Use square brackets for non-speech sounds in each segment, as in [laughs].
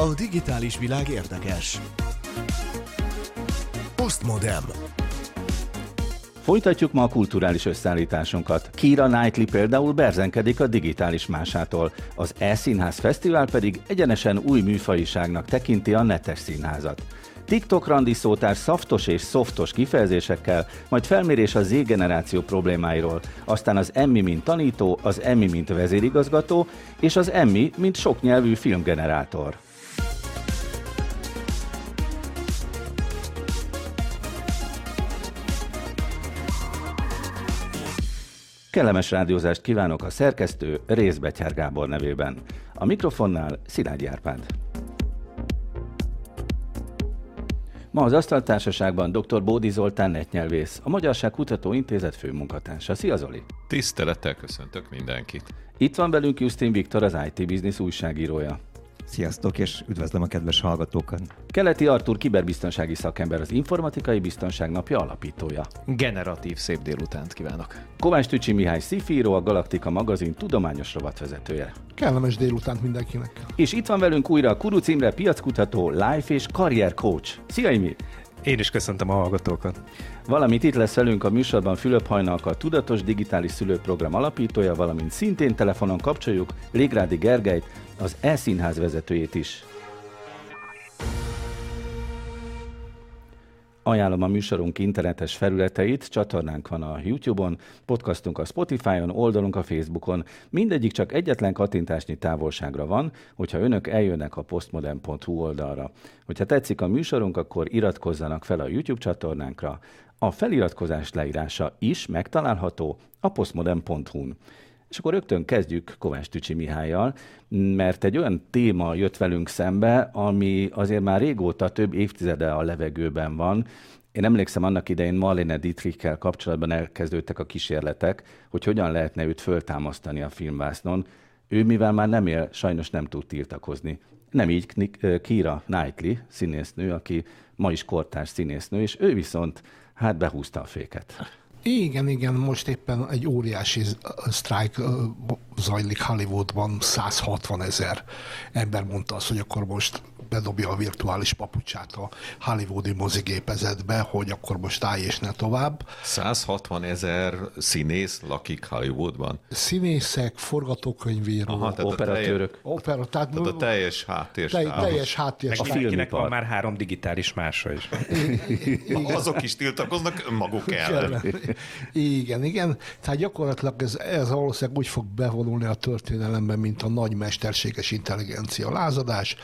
A digitális világ érdekes. Postmodem. Folytatjuk ma a kulturális összeállításunkat. Kira Knightley például berzenkedik a digitális másától, az E-színház fesztivál pedig egyenesen új műfajiságnak tekinti a netes színházat. TikTok randi szótár szaftos és szoftos kifejezésekkel, majd felmérés a Z-generáció problémáiról, aztán az Emmy mint tanító, az Emmy mint vezérigazgató, és az Emmy mint soknyelvű filmgenerátor. Kellemes rádiózást kívánok a szerkesztő Részbetyár Gábor nevében. A mikrofonnál Szilágyi Árpád. Ma az Asztaltársaságban dr. Bódi Zoltán netnyelvész, a Magyarság Kutató Intézet főmunkatársa. Szia Zoli! Tisztelettel köszöntök mindenkit! Itt van velünk Justin Viktor, az IT Business újságírója. Sziasztok, és üdvözlöm a kedves hallgatókat! Keleti Artur kiberbiztonsági szakember, az Informatikai Biztonság Napja alapítója. Generatív szép délutánt kívánok! Kovács Tücsi Mihály Szifíró, a Galaktika magazin tudományos rovatvezetője. Kellemes délutánt mindenkinek! És itt van velünk újra Kuruc Imre, piackutató, life és karrier coach. Szia Imi! Én is köszöntöm a hallgatókat. Valamint itt lesz velünk a műsorban Fülöp Hajnalka, a Tudatos Digitális Szülőprogram alapítója, valamint szintén telefonon kapcsoljuk Légrádi Gergelyt, az E-színház vezetőjét is. Ajánlom a műsorunk internetes felületeit, csatornánk van a YouTube-on, podcastunk a Spotify-on, oldalunk a Facebookon. Mindegyik csak egyetlen kattintásnyi távolságra van, hogyha önök eljönnek a postmodern.hu oldalra. Hogyha tetszik a műsorunk, akkor iratkozzanak fel a YouTube csatornánkra. A feliratkozás leírása is megtalálható a postmodern.hu-n. És akkor rögtön kezdjük Kovács Tücsi Mihályjal, mert egy olyan téma jött velünk szembe, ami azért már régóta több évtizede a levegőben van. Én emlékszem annak idején Marlene Dietrichkel kapcsolatban elkezdődtek a kísérletek, hogy hogyan lehetne őt föltámasztani a filmvásznon. Ő, mivel már nem él, sajnos nem tud tiltakozni. Nem így Kira Knightley, színésznő, aki ma is kortárs színésznő, és ő viszont hát behúzta a féket. Igen, igen, most éppen egy óriási sztrájk zajlik Hollywoodban, 160 ezer ember mondta azt, hogy akkor most bedobja a virtuális papucsát a hollywoodi mozigépezetbe, hogy akkor most állj és ne tovább. 160 ezer színész lakik Hollywoodban? Színészek, forgatókönyvíró, Aha, tehát operatőrök. Opera, tehát, tehát a teljes háttér. Telj, teljes háttér. A filmnek van már három digitális mása is. Azok is tiltakoznak maguk ellen. Igen, igen. Tehát gyakorlatilag ez, ez valószínűleg úgy fog bevonulni a történelemben, mint a nagy mesterséges intelligencia lázadás.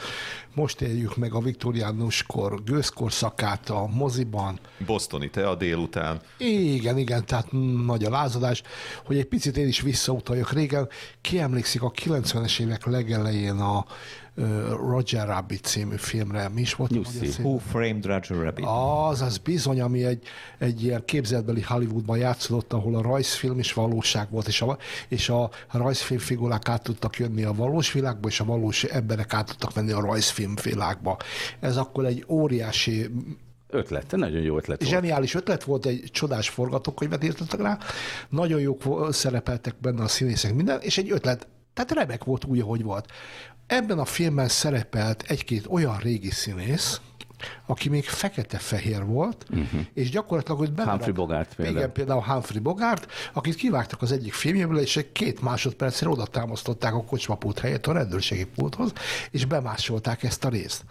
Most éljük meg a viktoriánus kor gőzkorszakát a moziban. Bostoni te a délután. Igen, igen, tehát nagy a lázadás. Hogy egy picit én is visszautaljak régen, kiemlékszik a 90-es évek legelején a Roger Rabbit című filmre. Mi is volt? Who Framed Roger Rabbit? Az, az bizony, ami egy, egy ilyen képzeltbeli Hollywoodban játszódott, ahol a rajzfilm is valóság volt, és a, és a rajzfilm figurák át tudtak jönni a valós világba, és a valós emberek át tudtak menni a rajzfilm világba. Ez akkor egy óriási ötlet, nagyon jó ötlet volt. Zseniális ötlet volt, egy csodás forgatókönyvet írtak rá, nagyon jók szerepeltek benne a színészek minden, és egy ötlet, tehát remek volt úgy, ahogy volt. Ebben a filmben szerepelt egy-két olyan régi színész, aki még fekete-fehér volt, uh-huh. és gyakorlatilag, hogy belerak, Humphrey Bogart például. Igen, például Humphrey Bogart, akit kivágtak az egyik filmjéből, és egy két másodpercre oda támasztották a kocsmapult helyett a rendőrségi pulthoz, és bemásolták ezt a részt.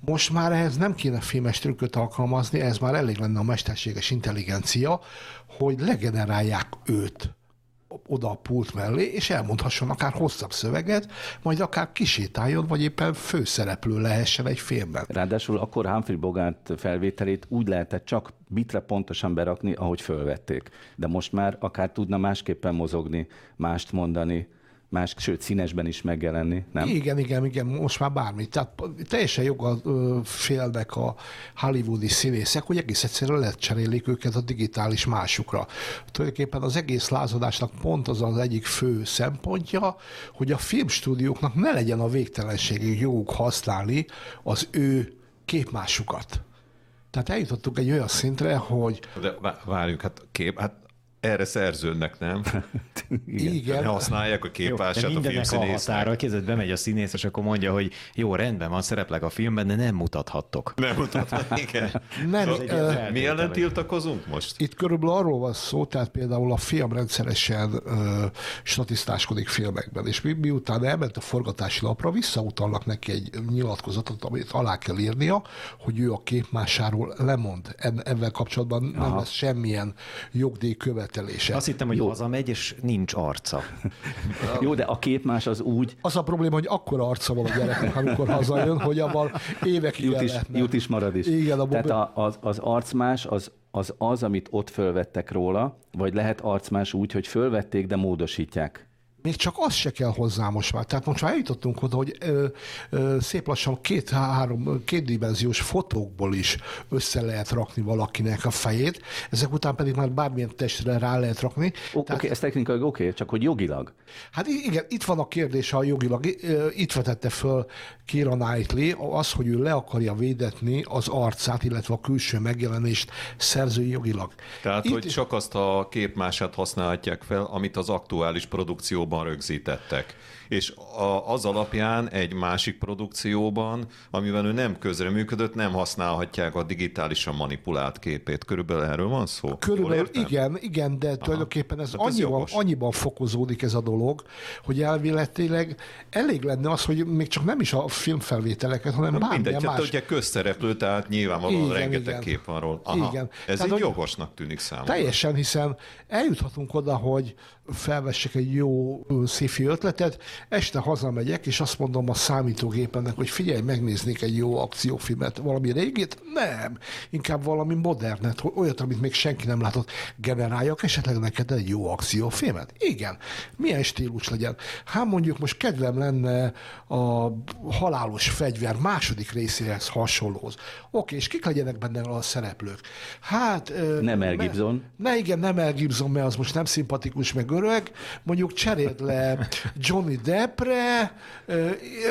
Most már ehhez nem kéne filmes trükköt alkalmazni, ez már elég lenne a mesterséges intelligencia, hogy legenerálják őt oda a pult mellé, és elmondhasson akár hosszabb szöveget, majd akár kisétáljon, vagy éppen főszereplő lehessen egy filmben. Ráadásul akkor Humphrey Bogart felvételét úgy lehetett csak bitre pontosan berakni, ahogy fölvették. De most már akár tudna másképpen mozogni, mást mondani, más, sőt színesben is megjelenni, nem? Igen, igen, igen, most már bármi. Tehát teljesen joga félnek a hollywoodi színészek, hogy egész egyszerűen lecserélik őket a digitális másukra. Tulajdonképpen az egész lázadásnak pont az az egyik fő szempontja, hogy a filmstúdióknak ne legyen a végtelenségig joguk használni az ő képmásukat. Tehát eljutottuk egy olyan szintre, hogy... De várjuk, hát kép, hát erre szerződnek, nem? [laughs] Igen. Ne használják a képását a filmszínésznek. határa, kézed bemegy a színész, és akkor mondja, hogy jó, rendben van, szereplek a filmben, de nem mutathattok. Nem mutathat, [laughs] igen. Nem, egy ö, ilyen Mi ellen tiltakozunk most? Itt körülbelül arról van szó, tehát például a film rendszeresen ö, statisztáskodik filmekben, és mi, miután elment a forgatási lapra, visszautalnak neki egy nyilatkozatot, amit alá kell írnia, hogy ő a képmásáról lemond. En- Ezzel kapcsolatban nem Aha. lesz semmilyen jogdíj követelése. Azt hittem, hogy Jó. hazamegy, és nincs arca. [laughs] Jó, de a képmás az úgy, Az a probléma, hogy akkor arca van a gyereknek, amikor [laughs] hazajön, hogy abban évekig jut is, lehetne. jut is marad is. Igen, a Tehát mobil- a, az, az arcmás az, az az, amit ott fölvettek róla, vagy lehet arcmás úgy, hogy fölvették, de módosítják. Még csak az se kell hozzá most már. Tehát most már eljutottunk oda, hogy ö, ö, szép lassan két-három, kétdimenziós fotókból is össze lehet rakni valakinek a fejét, ezek után pedig már bármilyen testre rá lehet rakni. Oké, okay, ez technikailag oké, okay, csak hogy jogilag. Hát igen, itt van a kérdés a jogilag. Itt vetette föl Kira Knightley az, hogy ő le akarja védetni az arcát, illetve a külső megjelenést szerzői jogilag. Tehát, Itt hogy csak azt a képmását használhatják fel, amit az aktuális produkcióban rögzítettek. És a, az alapján egy másik produkcióban, amivel ő nem közreműködött, nem használhatják a digitálisan manipulált képét. Körülbelül erről van szó? Körülbelül igen, igen, de Aha. tulajdonképpen ez, Hát ez annyiban, jogos. annyiban fokozódik ez a dolog, hogy elvéletileg elég lenne az, hogy még csak nem is a filmfelvételeket, hanem bármilyen Mindegy, hát más. ugye közszereplő, tehát nyilvánvalóan Igen, rengeteg igen. kép van róla. Aha, Igen. Ez Tehát, így jogosnak tűnik számomra. Teljesen, hiszen eljuthatunk oda, hogy felvessek egy jó sci ötletet, este hazamegyek, és azt mondom a számítógépemnek, hogy figyelj, megnéznék egy jó akciófilmet, valami régit? Nem. Inkább valami modernet, olyat, amit még senki nem látott. Generáljak esetleg neked egy jó akciófilmet? Igen. Milyen stílus legyen? Hát mondjuk most kedvem lenne a halálos fegyver második részéhez hasonlóz. Oké, és kik legyenek benne a szereplők? Hát... Nem Mel me- Gibson. ne, igen, nem Mel Gibson, mert az most nem szimpatikus, meg öreg. Mondjuk cseréld le [laughs] Johnny Deppre, ö,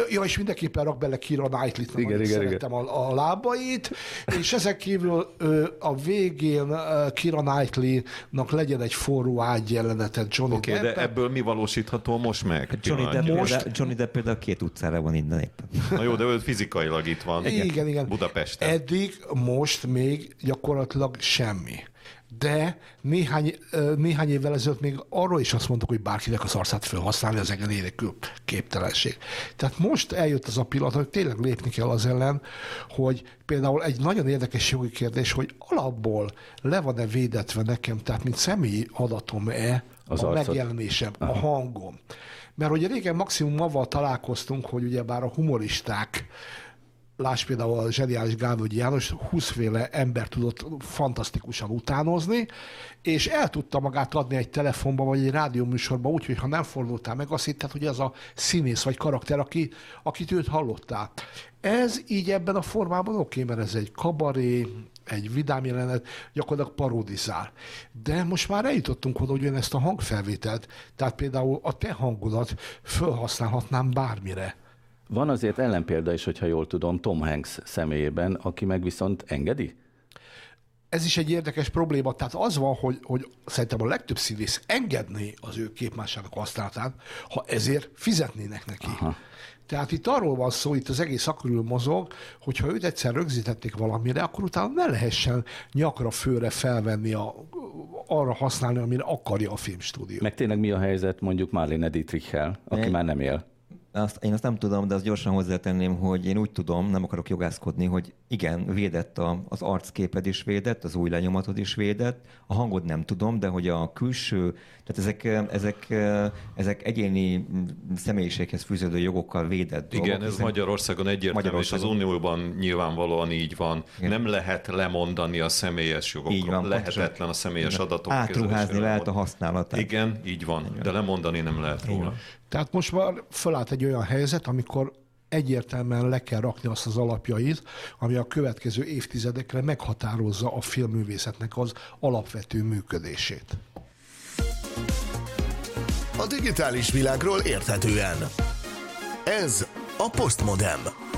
ja, és mindenképpen rak bele Kira Knightley-t, mert Igen, igen, szeretem a, a lábait, és ezek kívül a végén Kira Knightley-nak legyen egy forró ágy jelenetet Johnny okay, de ebből mi valósítható most meg? Johnny Depp. Most- például, Johnny Depp például két utcára van innen éppen. Na jó, de ő fizikailag itt van. Igen, igen. Budapesten. Eddig, most még gyakorlatilag semmi. De néhány, néhány évvel ezelőtt még arról is azt mondtuk, hogy bárkinek az arcát felhasználni az engedély nélkül képtelenség. Tehát most eljött az a pillanat, hogy tényleg lépni kell az ellen, hogy például egy nagyon érdekes jogi kérdés, hogy alapból le van-e védetve nekem, tehát mint személyi adatom-e Az a arcod. megjelenésem, a hangom. Mert ugye régen maximum avval találkoztunk, hogy ugye bár a humoristák Láss például a zseniális Gálvölgyi János 20 féle ember tudott fantasztikusan utánozni, és el tudta magát adni egy telefonba vagy egy rádióműsorba úgy, hogy ha nem fordultál meg, azt hitted, hogy ez a színész vagy karakter, aki, akit őt hallottál. Ez így ebben a formában oké, mert ez egy kabaré, egy vidám jelenet, gyakorlatilag parodizál. De most már eljutottunk oda, hogy én ezt a hangfelvételt, tehát például a te hangodat felhasználhatnám bármire. Van azért ellenpélda is, hogyha jól tudom, Tom Hanks személyében, aki meg viszont engedi? ez is egy érdekes probléma. Tehát az van, hogy, hogy szerintem a legtöbb színész engedné az ő képmásának használatát, ha ezért fizetnének neki. Aha. Tehát itt arról van szó, itt az egész akörül mozog, hogyha őt egyszer rögzítették valamire, akkor utána ne lehessen nyakra főre felvenni, a, arra használni, amire akarja a filmstúdió. Meg tényleg mi a helyzet mondjuk Marlene Dietrichel, aki Ne- már nem él? Azt, én azt nem tudom, de azt gyorsan hozzátenném, hogy én úgy tudom, nem akarok jogászkodni, hogy igen, védett a, az arcképed is védett, az új lenyomatod is védett, a hangod nem tudom, de hogy a külső, tehát ezek, ezek, ezek egyéni személyiséghez fűződő jogokkal védett Igen, dolgok, ez hiszen- Magyarországon egyértelmű, Magyarországon. és az Unióban nyilvánvalóan így van. Igen. Nem lehet lemondani a személyes jogokat. Így van, Lehetetlen a személyes Igen. adatok Átruházni lehet a használatát. Igen, így van, de lemondani nem lehet róla. Tehát most már fölállt egy olyan helyzet, amikor egyértelműen le kell rakni azt az alapjait, ami a következő évtizedekre meghatározza a filmművészetnek az alapvető működését. A digitális világról érthetően. Ez a Postmodem.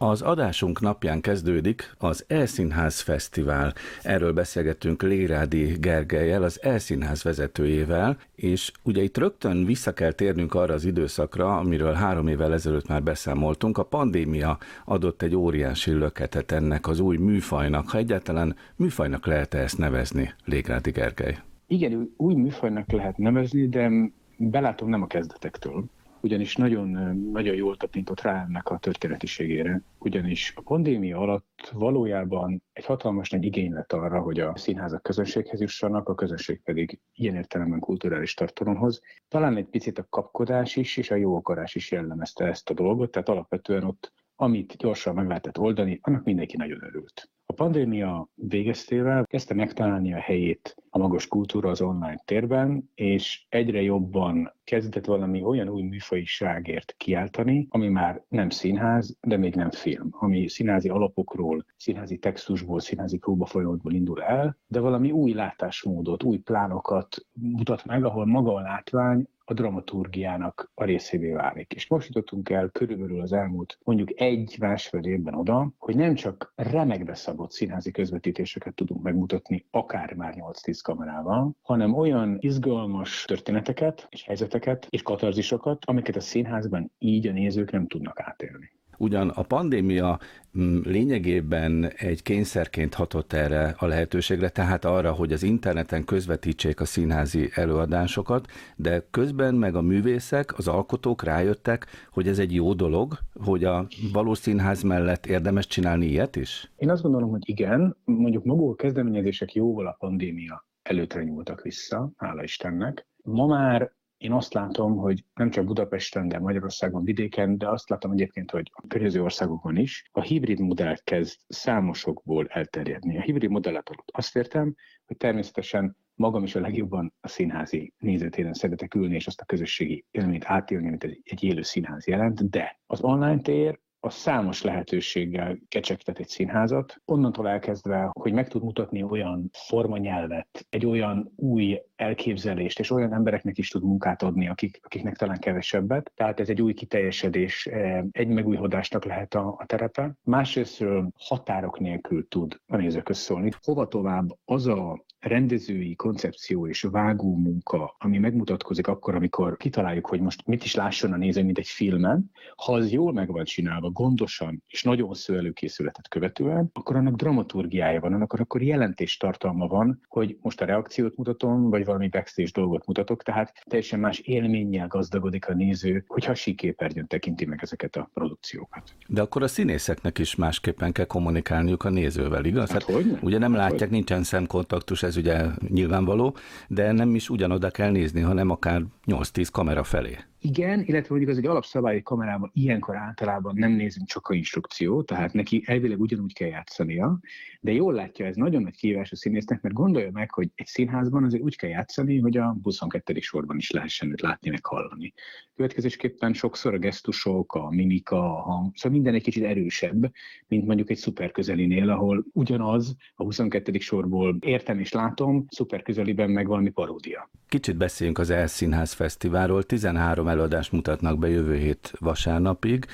Az adásunk napján kezdődik az Elszínház Fesztivál. Erről beszélgettünk Lérádi Gergelyel, az Elszínház vezetőjével, és ugye itt rögtön vissza kell térnünk arra az időszakra, amiről három évvel ezelőtt már beszámoltunk. A pandémia adott egy óriási löketet ennek az új műfajnak, ha egyáltalán műfajnak lehet-e ezt nevezni, Lérádi Gergely? Igen, új műfajnak lehet nevezni, de belátom nem a kezdetektől ugyanis nagyon, nagyon jól tapintott rá ennek a történetiségére. Ugyanis a pandémia alatt valójában egy hatalmas nagy igény lett arra, hogy a színházak közönséghez jussanak, a közönség pedig ilyen értelemben kulturális tartalomhoz. Talán egy picit a kapkodás is, és a jó akarás is jellemezte ezt a dolgot, tehát alapvetően ott amit gyorsan meg lehetett oldani, annak mindenki nagyon örült. A pandémia végeztével kezdte megtalálni a helyét a magas kultúra az online térben, és egyre jobban kezdett valami olyan új műfajiságért kiáltani, ami már nem színház, de még nem film, ami színházi alapokról, színházi textusból, színházi próbafolyamatból indul el, de valami új látásmódot, új plánokat mutat meg, ahol maga a látvány a dramaturgiának a részévé válik. És most jutottunk el körülbelül az elmúlt mondjuk egy-másfél évben oda, hogy nem csak remekbe szabott színházi közvetítéseket tudunk megmutatni, akár már 8-10 kamerával, hanem olyan izgalmas történeteket és helyzeteket és katarzisokat, amiket a színházban így a nézők nem tudnak átélni. Ugyan a pandémia mm, lényegében egy kényszerként hatott erre a lehetőségre, tehát arra, hogy az interneten közvetítsék a színházi előadásokat, de közben meg a művészek, az alkotók rájöttek, hogy ez egy jó dolog, hogy a valós színház mellett érdemes csinálni ilyet is? Én azt gondolom, hogy igen, mondjuk maguk a kezdeményezések jóval a pandémia előtre nyúltak vissza, hála Istennek. Ma már én azt látom, hogy nem csak Budapesten, de Magyarországon, vidéken, de azt látom egyébként, hogy a környező országokon is a hibrid modell kezd számosokból elterjedni. A hibrid alatt azt értem, hogy természetesen magam is a legjobban a színházi nézőtéren szeretek ülni, és azt a közösségi élményt átélni, amit egy élő színház jelent, de az online tér a számos lehetőséggel kecsegtet egy színházat, onnantól elkezdve, hogy meg tud mutatni olyan formanyelvet, egy olyan új elképzelést, és olyan embereknek is tud munkát adni, akik, akiknek talán kevesebbet. Tehát ez egy új kiteljesedés, eh, egy megújhodásnak lehet a, a terepe. Másrésztről határok nélkül tud a nézőköz szólni. Hova tovább az a rendezői koncepció és vágó munka, ami megmutatkozik akkor, amikor kitaláljuk, hogy most mit is lásson a néző, mint egy filmen, ha az jól meg van csinálva, gondosan és nagyon hosszú előkészületet követően, akkor annak dramaturgiája van, annak akkor jelentéstartalma van, hogy most a reakciót mutatom, vagy valami backstage dolgot mutatok, tehát teljesen más élménnyel gazdagodik a néző, hogyha síképernyőn tekinti meg ezeket a produkciókat. De akkor a színészeknek is másképpen kell kommunikálniuk a nézővel, igaz? Hát, hát hogy? Ugye nem hát látják, hogy? nincsen szemkontaktus, ez ugye nyilvánvaló, de nem is ugyanoda kell nézni, hanem akár 8-10 kamera felé. Igen, illetve mondjuk az egy alapszabály kamerában ilyenkor általában nem nézünk csak a instrukció, tehát neki elvileg ugyanúgy kell játszania, de jól látja, ez nagyon nagy kihívás a színésznek, mert gondolja meg, hogy egy színházban azért úgy kell játszani, hogy a 22. sorban is lehessen őt látni, meg hallani. Következésképpen sokszor a gesztusok, a mimika, a hang, szóval minden egy kicsit erősebb, mint mondjuk egy szuperközelinél, ahol ugyanaz a 22. sorból értem és látom, szuperközeliben meg valami paródia. Kicsit beszéljünk az Elszínház Fesztiválról. 13 előadást mutatnak be jövő hét vasárnapig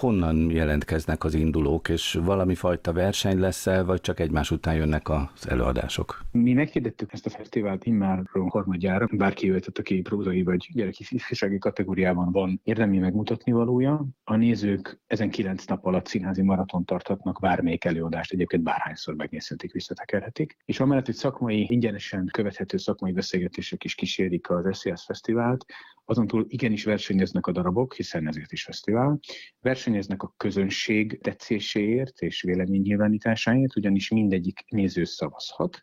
honnan jelentkeznek az indulók, és valami fajta verseny lesz-e, vagy csak egymás után jönnek az előadások? Mi meghirdettük ezt a fesztivált immár harmadjára, bárki jöhetett, aki prózai vagy gyereki ifjúsági kategóriában van érdemi megmutatni valója. A nézők ezen kilenc nap alatt színházi maraton tarthatnak bármelyik előadást, egyébként bárhányszor megnézhetik, visszatekerhetik. És amellett, hogy szakmai, ingyenesen követhető szakmai beszélgetések is kísérik az SZSZ Fesztivált, azon túl igenis versenyeznek a darabok, hiszen ezért is fesztivál. Versenyeznek a közönség tetszéséért és véleménynyilvánításáért, ugyanis mindegyik néző szavazhat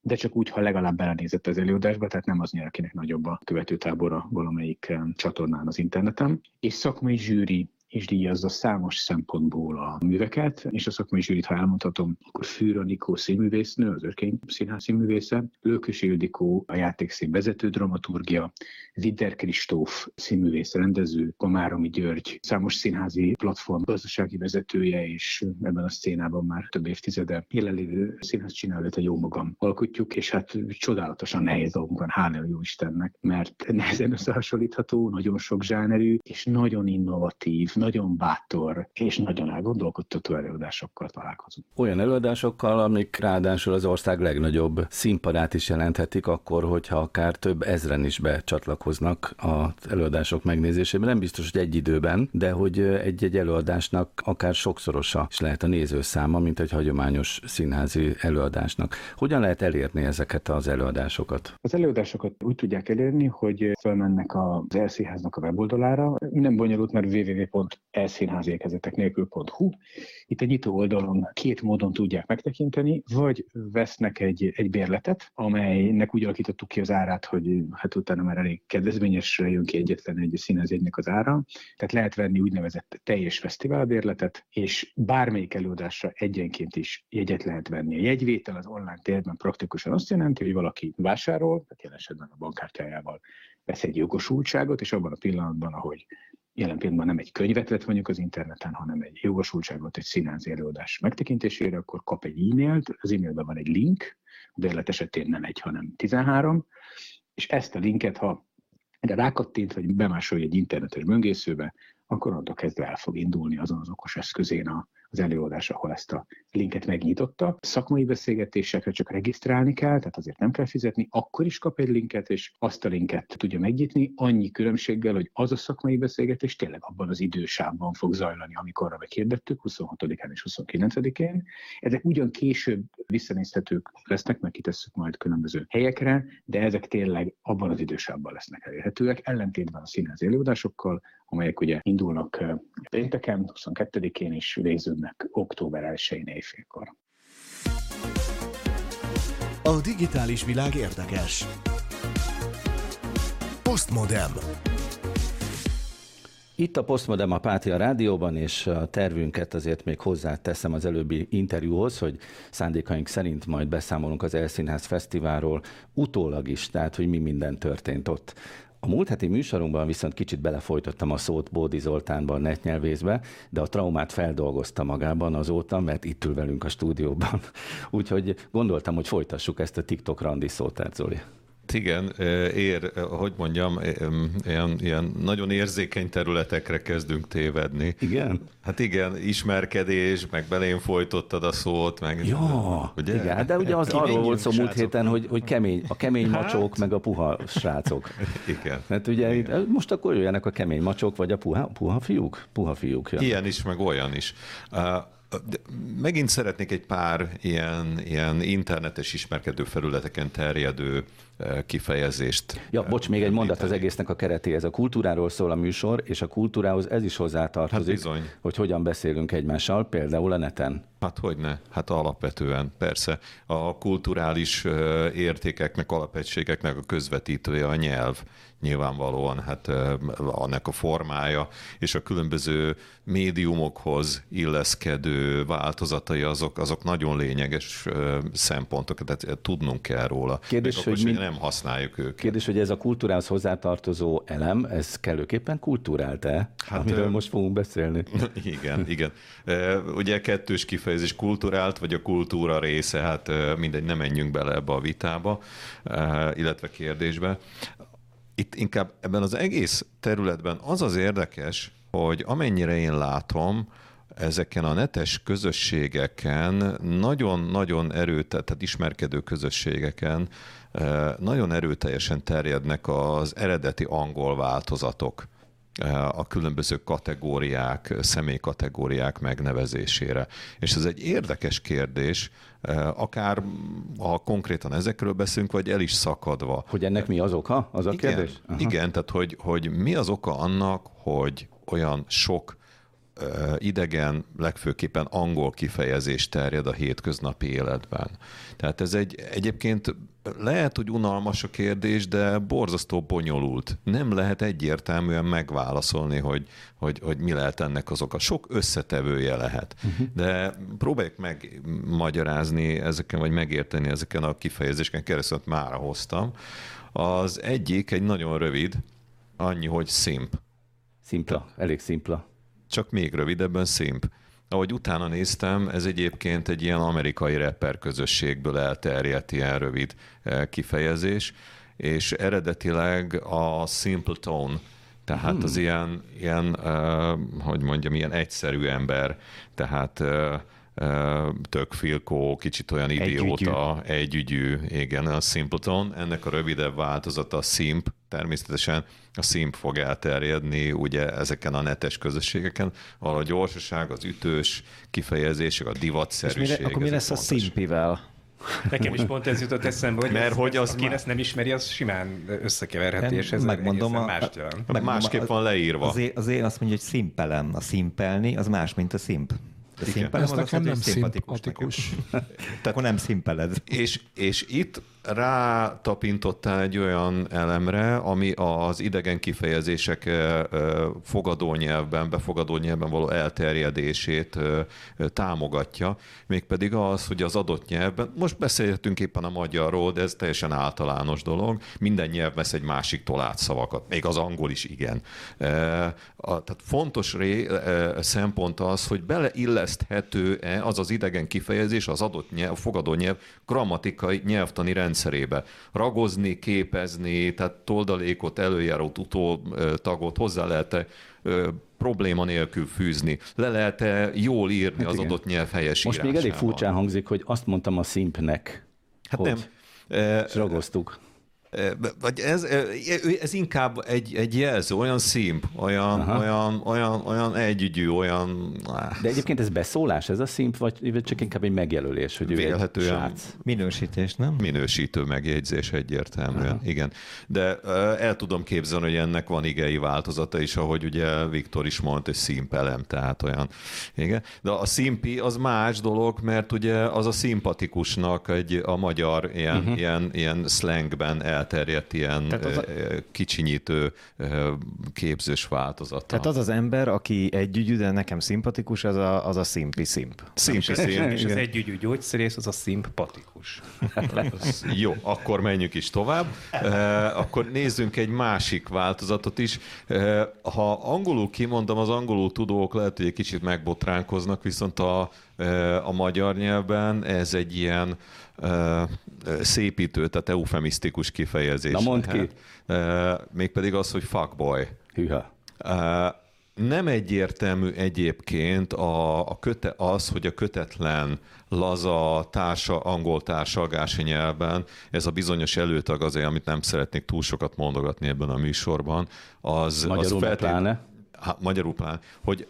de csak úgy, ha legalább belenézett az előadásba, tehát nem az nyer, akinek nagyobb a követőtábora valamelyik eh, csatornán az interneten. És szakmai zsűri és díjazza számos szempontból a műveket, és a szakmai zsűrit, ha elmondhatom, akkor Fűr Anikó színművésznő, az Örkény Színház színművésze, Lőkös Ildikó, a játékszín vezető dramaturgia, Vidder Kristóf színművész rendező, Komáromi György, számos színházi platform gazdasági vezetője, és ebben a szcénában már több évtizede jelenlévő színház csinálót a jó magam alkotjuk, és hát csodálatosan nehéz dolgunk van, hála jó Istennek, mert nehezen összehasonlítható, nagyon sok zsánerű, és nagyon innovatív, nagyon bátor és nagyon elgondolkodtató előadásokkal találkozunk. Olyan előadásokkal, amik ráadásul az ország legnagyobb színpadát is jelenthetik akkor, hogyha akár több ezren is becsatlakoznak az előadások megnézésében. Nem biztos, hogy egy időben, de hogy egy-egy előadásnak akár sokszorosa is lehet a nézőszáma, mint egy hagyományos színházi előadásnak. Hogyan lehet elérni ezeket az előadásokat? Az előadásokat úgy tudják elérni, hogy felmennek az elszínháznak a weboldalára. Nem bonyolult, mert www.elszínházékezetek nélkül.hu. Itt egy nyitó oldalon két módon tudják megtekinteni, vagy vesznek egy, egy bérletet, amelynek úgy alakítottuk ki az árát, hogy hát utána már elég kedvezményesre jön ki egyetlen egy színházjegynek az ára. Tehát lehet venni úgynevezett teljes fesztiválbérletet, és bármelyik előadásra egyenként is jegyet lehet venni. A jegyvétel az online térben praktikusan azt jelenti, hogy valaki vásárol, tehát jelen esetben a bankkártyájával vesz egy jogosultságot, és abban a pillanatban, ahogy jelen pillanatban nem egy könyvet vett mondjuk az interneten, hanem egy jogosultságot egy színházi előadás megtekintésére, akkor kap egy e-mailt, az e-mailben van egy link, de élet esetén nem egy, hanem 13, és ezt a linket, ha rákattint, vagy bemásolja egy internetes böngészőbe, akkor onnantól kezdve el fog indulni azon az okos eszközén a, az előadás, ahol ezt a linket megnyitotta. Szakmai beszélgetésekre csak regisztrálni kell, tehát azért nem kell fizetni, akkor is kap egy linket, és azt a linket tudja megnyitni, annyi különbséggel, hogy az a szakmai beszélgetés tényleg abban az idősávban fog zajlani, amikorra meghirdettük, 26-án és 29-én. Ezek ugyan később visszanézhetők lesznek, mert kitesszük majd különböző helyekre, de ezek tényleg abban az idősávban lesznek elérhetőek, ellentétben a színház előadásokkal, amelyek ugye indulnak pénteken, 22-én is végződnek október 1-én éjfélkor. A digitális világ érdekes. Postmodem. Itt a Postmodem a Pátia Rádióban, és a tervünket azért még hozzáteszem az előbbi interjúhoz, hogy szándékaink szerint majd beszámolunk az Elszínház Fesztiválról utólag is, tehát hogy mi minden történt ott. A múlt heti műsorunkban viszont kicsit belefolytottam a szót Bódi Zoltánban, netnyelvészbe, de a traumát feldolgozta magában azóta, mert itt ül velünk a stúdióban. [laughs] Úgyhogy gondoltam, hogy folytassuk ezt a TikTok randi szót, Zoli. Igen, ér, hogy mondjam, ilyen, ilyen nagyon érzékeny területekre kezdünk tévedni. Igen? Hát igen, ismerkedés, meg belén folytottad a szót, meg... Ja, ugye? igen, de ugye az arról volt szó múlt héten, hogy, hogy kemény, a kemény hát? macsók, meg a puha srácok. Igen. Mert ugye igen. Itt, most akkor jöjjenek a kemény macsók, vagy a puha, puha fiúk? Puha fiúk jönnek. Ilyen is, meg olyan is. De megint szeretnék egy pár ilyen, ilyen internetes ismerkedő felületeken terjedő kifejezést. Ja, bocs, még egy mondat az egésznek a keretéhez. A kultúráról szól a műsor, és a kultúrához ez is hozzátartozik, hát bizony. hogy hogyan beszélünk egymással, például a neten. Hát hogy ne? Hát alapvetően, persze. A kulturális értékeknek, alapegységeknek a közvetítője a nyelv nyilvánvalóan hát annak a formája, és a különböző médiumokhoz illeszkedő változatai azok, azok nagyon lényeges szempontok, tehát tudnunk kell róla. Kérdés, hogy mi... nem használjuk őket. Kérdés, hogy ez a kultúrához hozzátartozó elem, ez kellőképpen kultúrált-e, hát, amiről most fogunk beszélni? [laughs] Igen, igen. Ugye kettős kifejezés kulturált, vagy a kultúra része, hát mindegy, nem menjünk bele ebbe a vitába, illetve kérdésbe itt inkább ebben az egész területben az az érdekes, hogy amennyire én látom, ezeken a netes közösségeken, nagyon-nagyon erőteljes, tehát ismerkedő közösségeken eh, nagyon erőteljesen terjednek az eredeti angol változatok a különböző kategóriák, személykategóriák megnevezésére. És ez egy érdekes kérdés, akár ha konkrétan ezekről beszélünk, vagy el is szakadva. Hogy ennek mi az oka? Az a igen, kérdés? Aha. Igen, tehát hogy, hogy mi az oka annak, hogy olyan sok idegen, legfőképpen angol kifejezés terjed a hétköznapi életben. Tehát ez egy egyébként lehet, hogy unalmas a kérdés, de borzasztó bonyolult. Nem lehet egyértelműen megválaszolni, hogy, hogy, hogy mi lehet ennek az oka. Sok összetevője lehet. Uh-huh. De próbáljuk megmagyarázni ezeken, vagy megérteni ezeken a kifejezéseken keresztül, már hoztam. Az egyik egy nagyon rövid, annyi, hogy szimp. Szimpla, elég szimpla csak még rövidebben szimp. Ahogy utána néztem, ez egyébként egy ilyen amerikai rapper közösségből elterjedt ilyen rövid eh, kifejezés, és eredetileg a Simple Tone Tehát hmm. az ilyen, ilyen uh, hogy mondjam, ilyen egyszerű ember, tehát uh, tök filkó, kicsit olyan idióta, együgyű, igen, a simpleton. Ennek a rövidebb változata a simp, természetesen a simp fog elterjedni ugye ezeken a netes közösségeken, ahol a gyorsaság, az ütős kifejezések, a divatszerűség. És mire, akkor mi lesz a simpivel? Nekem is pont ez jutott eszembe, hogy, Mert ez, hogy az aki má... ezt nem ismeri, az simán összekeverheti, és ez megmondom, a, más jelent. Megmondom, Másképp van leírva. Azért, azért azt mondja, hogy szimpelem. A szimpelni, az más, mint a szimp. De az nekem nem szimpatikus. Tehát akkor nem szimpeled. És, és itt rátapintottál egy olyan elemre, ami az idegen kifejezések fogadó nyelvben, való elterjedését támogatja, mégpedig az, hogy az adott nyelvben, most beszélhetünk éppen a magyarról, de ez teljesen általános dolog, minden nyelv vesz egy másik tolált szavakat, még az angol is igen. Tehát fontos ré, szempont az, hogy beleilleszthető-e az az idegen kifejezés az adott nyelv, fogadó nyelv grammatikai nyelvtani rendszer rendszerébe. Ragozni, képezni, tehát toldalékot, előjárót, utótagot hozzá lehet -e, probléma nélkül fűzni. Le lehet -e jól írni hát az igen. adott nyelv helyes Most még elég furcsán hangzik, hogy azt mondtam a szimpnek. Hát hogy? nem. Ragoztuk. Vagy ez, ez inkább egy, egy jelző, olyan szimp, olyan, olyan, olyan, olyan együgyű, olyan... De egyébként ez beszólás, ez a szimp, vagy csak inkább egy megjelölés, hogy ő Vélhetően egy srác? Minősítés, nem? Minősítő megjegyzés egyértelműen, Aha. igen. De el tudom képzelni, hogy ennek van igei változata is, ahogy ugye Viktor is mondta, hogy szimpelem, tehát olyan, igen. De a szimpi az más dolog, mert ugye az a szimpatikusnak egy a magyar ilyen, uh-huh. ilyen, ilyen slangben el elterjedt ilyen az a... kicsinyítő képzős változata. Tehát az az ember, aki együgyű, de nekem szimpatikus, az a, az a szimpi szimp. Szimpi szimp. És az együgyű gyógyszerész, az a szimpatikus. Jó, akkor menjünk is tovább. Akkor nézzünk egy másik változatot is. Ha angolul kimondom, az angolul tudók lehet, hogy egy kicsit megbotránkoznak, viszont a, a magyar nyelvben ez egy ilyen szépítő, tehát eufemisztikus kifejezés. Na mondd ki. Mégpedig az, hogy fuckboy. Hűha. Nem egyértelmű egyébként a, a köte, az, hogy a kötetlen, laza, társa, angol társalgási nyelven, ez a bizonyos előtag azért, amit nem szeretnék túl sokat mondogatni ebben a műsorban, az... Magyarul az feltét... pláne. Ha, magyarul pláne. Hogy,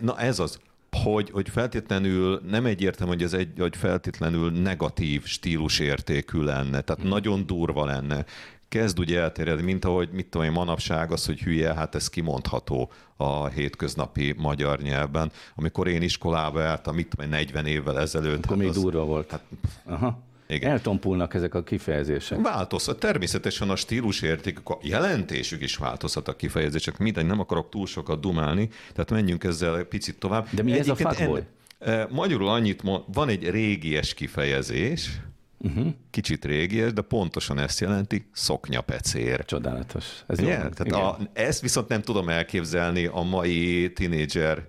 na ez az, hogy, hogy feltétlenül nem egyértelmű, hogy ez egy, hogy feltétlenül negatív stílusértékű lenne, tehát mm. nagyon durva lenne. Kezd ugye elterjedni, mint ahogy, mit tudom én, manapság az, hogy hülye, hát ez kimondható a hétköznapi magyar nyelven. Amikor én iskolába jártam, mit tudom én, 40 évvel ezelőtt. Akkor hát még az, durva volt. Hát, Aha. Igen. Eltompulnak ezek a kifejezések. Változhat. Természetesen a stílusértékük, a jelentésük is változhat a kifejezések. Mindegy, nem akarok túl sokat dumálni, tehát menjünk ezzel picit tovább. De mi Egyiket ez a fuckboy? En, magyarul annyit mond, van egy régies kifejezés, Uh-huh. Kicsit régies, de pontosan ezt jelenti, szoknyapecér. Csodálatos. Ez jó. Yeah, tehát a, ezt viszont nem tudom elképzelni a mai tinédzser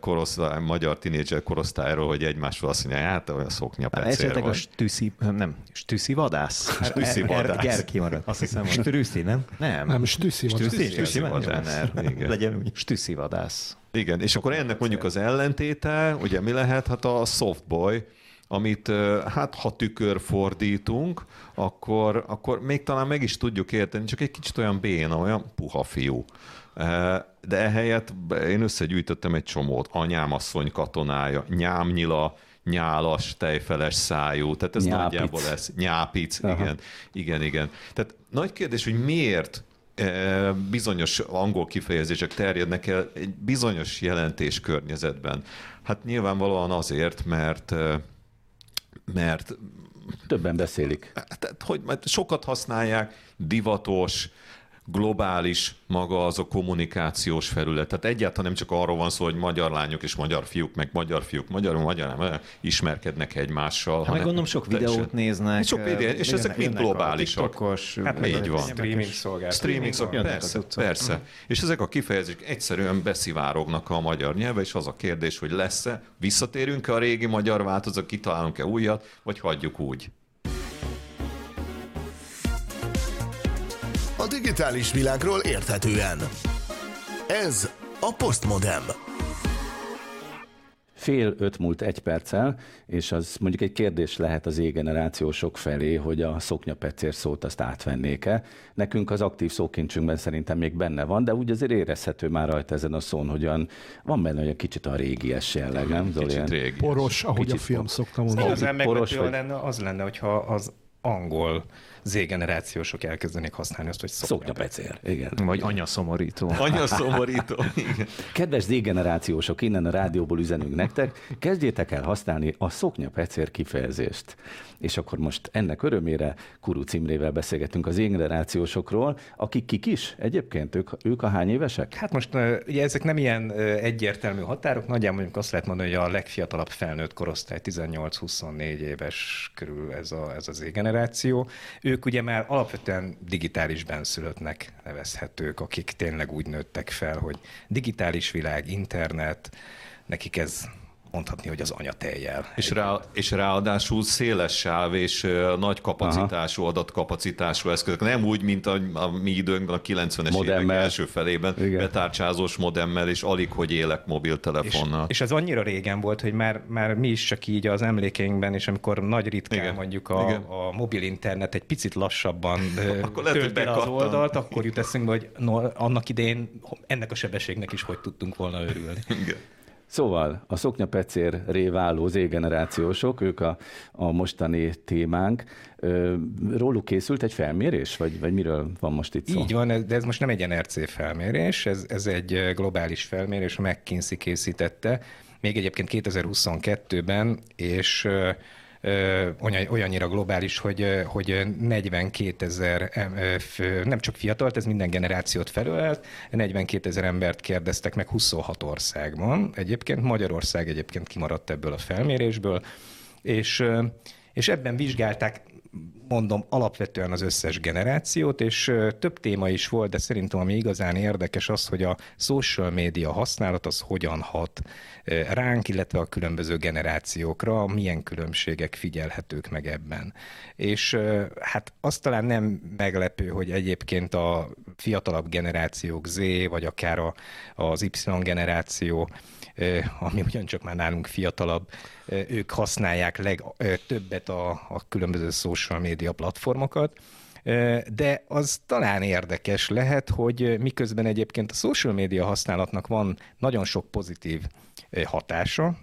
korosztály, magyar tinédzser korosztályról, hogy egymásról azt mondja, hát olyan szoknyapecér Esetleg a stüszi, nem, stüszi vadász? [laughs] Stüszi vadász. Ger kimaradt. Azt hiszem, hogy stüszi, nem? Nem. Nem, stüszi vadász. Stüszi, stüszi vadász. [laughs] [laughs] Legyen úgy. Stüszi vadász. Igen, és akkor ennek mondjuk az ellentéte, ugye mi lehet? Hát a softboy, amit hát ha tükör fordítunk, akkor, akkor még talán meg is tudjuk érteni, csak egy kicsit olyan béna, olyan puha fiú. De ehelyett én összegyűjtöttem egy csomót. Anyám asszony katonája, nyámnyila, nyálas, tejfeles szájú, tehát ez Nyápic. nagyjából lesz. Nyápic, Aha. igen, igen, igen. Tehát nagy kérdés, hogy miért bizonyos angol kifejezések terjednek el egy bizonyos jelentés környezetben. Hát nyilvánvalóan azért, mert mert többen beszélik. Tehát, hogy mert sokat használják, divatos, globális maga az a kommunikációs felület. Tehát egyáltalán nem csak arról van szó, hogy magyar lányok és magyar fiúk, meg magyar fiúk, magyar, magyar nem, ismerkednek egymással. Hát meg gondolom sok videót néznek. Sok videó, és ezek mind globálisak. Hát így van. Streaming szolgáltatások. Streaming szolgáltatások, persze, persze. Mm. És ezek a kifejezések egyszerűen beszivárognak a magyar nyelve, és az a kérdés, hogy lesz-e, visszatérünk-e a régi magyar változat, kitalálunk-e újat, vagy hagyjuk úgy. A digitális világról érthetően. Ez a Postmodem. Fél öt múlt egy perccel, és az mondjuk egy kérdés lehet az égenerációsok felé, hogy a szoknyapecér szót azt átvennék-e. Nekünk az aktív szókincsünkben szerintem még benne van, de úgy azért érezhető már rajta ezen a szón, hogy olyan, van benne olyan kicsit a régies jelleg, nem? Kicsit régi. Poros, ahogy Kicsit a film szokta Az mondani. igazán poros vagy? lenne, az lenne, hogyha az angol Z-generációsok elkezdenék használni azt, hogy Szoknyapecér, igen. Vagy anyaszomorító. Anya szomorító. Igen. Kedves Z-generációsok, innen a rádióból üzenünk nektek, kezdjétek el használni a szoknyapecér kifejezést. És akkor most ennek örömére Kuruc Imrével beszélgetünk az Z-generációsokról, akik kik is egyébként, ők, ők a hány évesek? Hát most ugye ezek nem ilyen egyértelmű határok, nagyjából mondjuk azt lehet mondani, hogy a legfiatalabb felnőtt korosztály 18-24 éves körül ez, a, ez az generáció. Ők ugye már alapvetően digitális benszülöttnek nevezhetők, akik tényleg úgy nőttek fel, hogy digitális világ, internet, nekik ez mondhatni, hogy az anyatejjel. És, rá, és ráadásul széles sáv és nagy kapacitású, adatkapacitású eszközök. Nem úgy, mint a, a mi időnkben, a 90-es évek első felében, Igen. betárcsázós modemmel, és alig, hogy élek És, mobiltelefonnal. és ez annyira régen volt, hogy már, már mi is csak így az emlékeinkben, és amikor nagy ritkán Igen. Mondjuk a, Igen. a mobil internet egy picit lassabban [laughs] Akkor lehet, el az oldalt, akkor jut eszünkbe, hogy no, annak idején ennek a sebességnek is hogy tudtunk volna örülni. Igen. Szóval a szoknyapecér réváló Z-generációsok, ők a, a mostani témánk. Róluk készült egy felmérés, vagy, vagy miről van most itt szó? Így van, de ez most nem egy NRC felmérés, ez, ez egy globális felmérés, a McKinsey készítette, még egyébként 2022-ben, és olyannyira globális, hogy, hogy 42 ezer, nem csak fiatalt, ez minden generációt felölelt, 42 ezer embert kérdeztek meg 26 országban. Egyébként Magyarország egyébként kimaradt ebből a felmérésből, és, és ebben vizsgálták mondom, alapvetően az összes generációt, és több téma is volt, de szerintem ami igazán érdekes az, hogy a social média használat az hogyan hat ránk, illetve a különböző generációkra, milyen különbségek figyelhetők meg ebben. És hát azt talán nem meglepő, hogy egyébként a fiatalabb generációk Z, vagy akár a, az Y generáció, ami ugyancsak már nálunk fiatalabb, ők használják legtöbbet a, a különböző social média platformokat, de az talán érdekes lehet, hogy miközben egyébként a social média használatnak van nagyon sok pozitív hatása,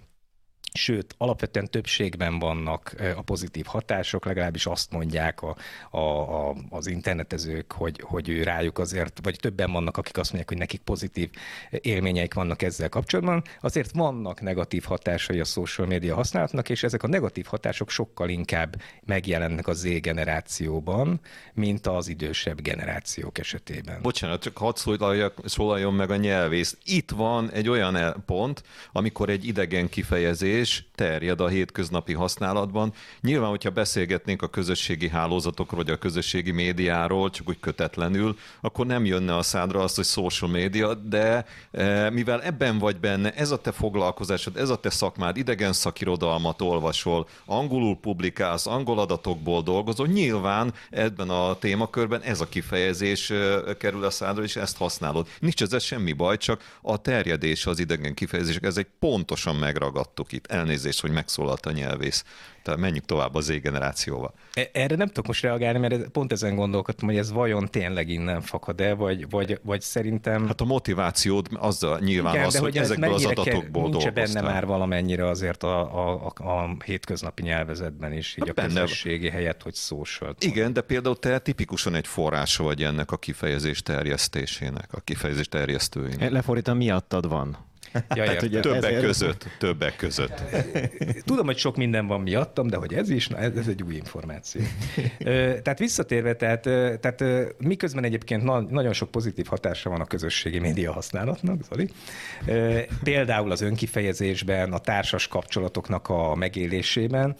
Sőt, alapvetően többségben vannak a pozitív hatások, legalábbis azt mondják a, a, a, az internetezők, hogy, hogy rájuk azért, vagy többen vannak, akik azt mondják, hogy nekik pozitív élményeik vannak ezzel kapcsolatban. Azért vannak negatív hatásai a social média használatnak, és ezek a negatív hatások sokkal inkább megjelennek a Z generációban, mint az idősebb generációk esetében. Bocsánat, csak hadd szólaljak, szólaljon meg a nyelvész. Itt van egy olyan pont, amikor egy idegen kifejezés terjed a hétköznapi használatban. Nyilván, hogyha beszélgetnénk a közösségi hálózatokról, vagy a közösségi médiáról, csak úgy kötetlenül, akkor nem jönne a szádra az, hogy social media, de e, mivel ebben vagy benne, ez a te foglalkozásod, ez a te szakmád, idegen szakirodalmat olvasol, angolul publikálsz, angol adatokból dolgozol, nyilván ebben a témakörben ez a kifejezés e, kerül a szádra, és ezt használod. Nincs ezzel semmi baj, csak a terjedés az idegen kifejezések, ez egy pontosan megragadtuk itt. Elnézést, hogy megszólalt a nyelvész. Tehát menjünk tovább az Z-generációval. E- Erre nem tudok most reagálni, mert pont ezen gondolkodtam, hogy ez vajon tényleg innen fakad-e, vagy, vagy, vagy szerintem... Hát a motivációd azzal nyilván az, hogy, ez ezekből az adatokból nincs dolgoztál. benne már valamennyire azért a, a, a, a hétköznapi nyelvezetben is, így Hát a benne- közösségi helyett, hogy social. Igen, de például te tipikusan egy forrása vagy ennek a kifejezés terjesztésének, a kifejezés terjesztőinek. Lefordítan miattad van. Ja, Tehát, ugye Többek ezért- között, többek között. Tudom, hogy sok minden van miattam, de hogy ez is, na, ez, ez egy új információ. Tehát visszatérve, tehát, tehát miközben egyébként na, nagyon sok pozitív hatása van a közösségi média használatnak, Zoli. Például az önkifejezésben, a társas kapcsolatoknak a megélésében,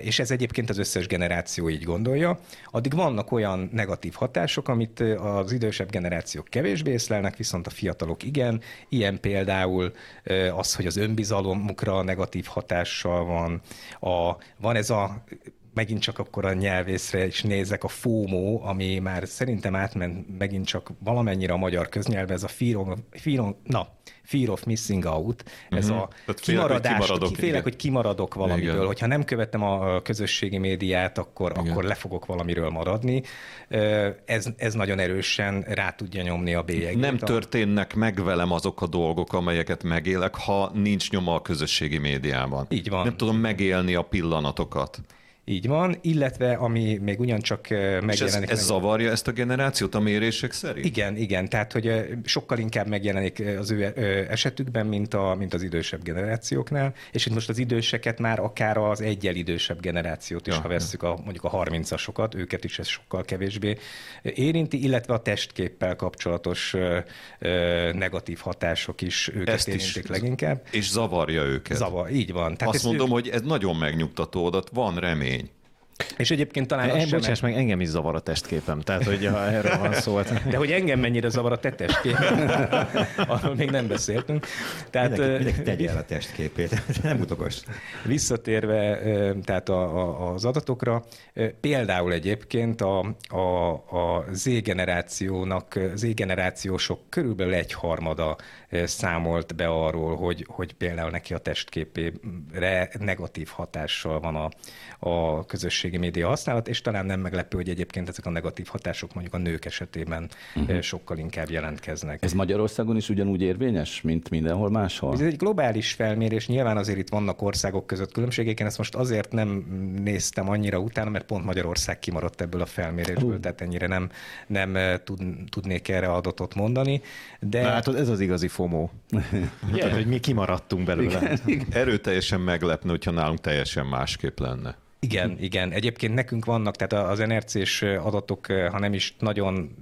és ez egyébként az összes generáció így gondolja, addig vannak olyan negatív hatások, amit az idősebb generációk kevésbé észlelnek, viszont a fiatalok igen, ilyen például ö, az, hogy az önbizalomukra negatív hatással van, a, van ez a megint csak akkor a nyelvészre is nézek, a FOMO, ami már szerintem átment megint csak valamennyire a magyar köznyelve, ez a fear of, fear of, na, fear of missing out, ez uh-huh. a Tehát félek, hogy kimaradás, kimaradok, félek, igen. hogy kimaradok valamiből, Igen. hogyha nem követem a közösségi médiát, akkor, akkor le fogok valamiről maradni. Ez, ez nagyon erősen rá tudja nyomni a bélyegét. Nem történnek meg velem azok a dolgok, amelyeket megélek, ha nincs nyoma a közösségi médiában. Így van. Nem tudom megélni a pillanatokat. Így van, illetve ami még ugyancsak ö, És ez, megjelenik. ez meg- zavarja ezt a generációt a mérések szerint? Igen, igen, tehát hogy sokkal inkább megjelenik az ő esetükben, mint, a, mint az idősebb generációknál, és itt most az időseket már akár az egyel idősebb generációt is, Ja, ha vesszük a, mondjuk a 30-asokat, őket is ez sokkal kevésbé érinti, illetve a testképpel kapcsolatos negatív hatások is őket Ezt is érintik leginkább. És zavarja őket. Zavar, így van. Tehát Azt mondom, ők, hogy ez nagyon megnyugtató adat, van remény. És egyébként talán az E, sem bocsáss meg, engem is zavar a testképem. Tehát, hogy ha erről van szó, hát De hogy engem mennyire zavar a tetteskép, [laughs] arról még nem beszéltünk. Tehát, Mindenki, mindenki tegye el a testképét, [laughs] nem mutogass. Visszatérve tehát a, a, az adatokra, például egyébként a, a, a Z-generációnak, Z-generációsok körülbelül egy harmada számolt be arról, hogy, hogy például neki a testképére negatív hatással van a, a közösségi média használat, és talán nem meglepő, hogy egyébként ezek a negatív hatások mondjuk a nők esetében uh-huh. sokkal inkább jelentkeznek. Ez Magyarországon is ugyanúgy érvényes, mint mindenhol máshol? Ez egy globális felmérés, nyilván azért itt vannak országok között különbségek, én ezt most azért nem néztem annyira utána, mert pont Magyarország kimaradt ebből a felmérésből, tehát ennyire nem, nem tud, tudnék erre adatot mondani, de... Na, látod, ez az igazi FOMO. Tehát, hogy mi kimaradtunk belőle. Erőteljesen meglepne, hogyha nálunk teljesen másképp lenne. Igen, igen. Egyébként nekünk vannak, tehát az NRC-s adatok, ha nem is nagyon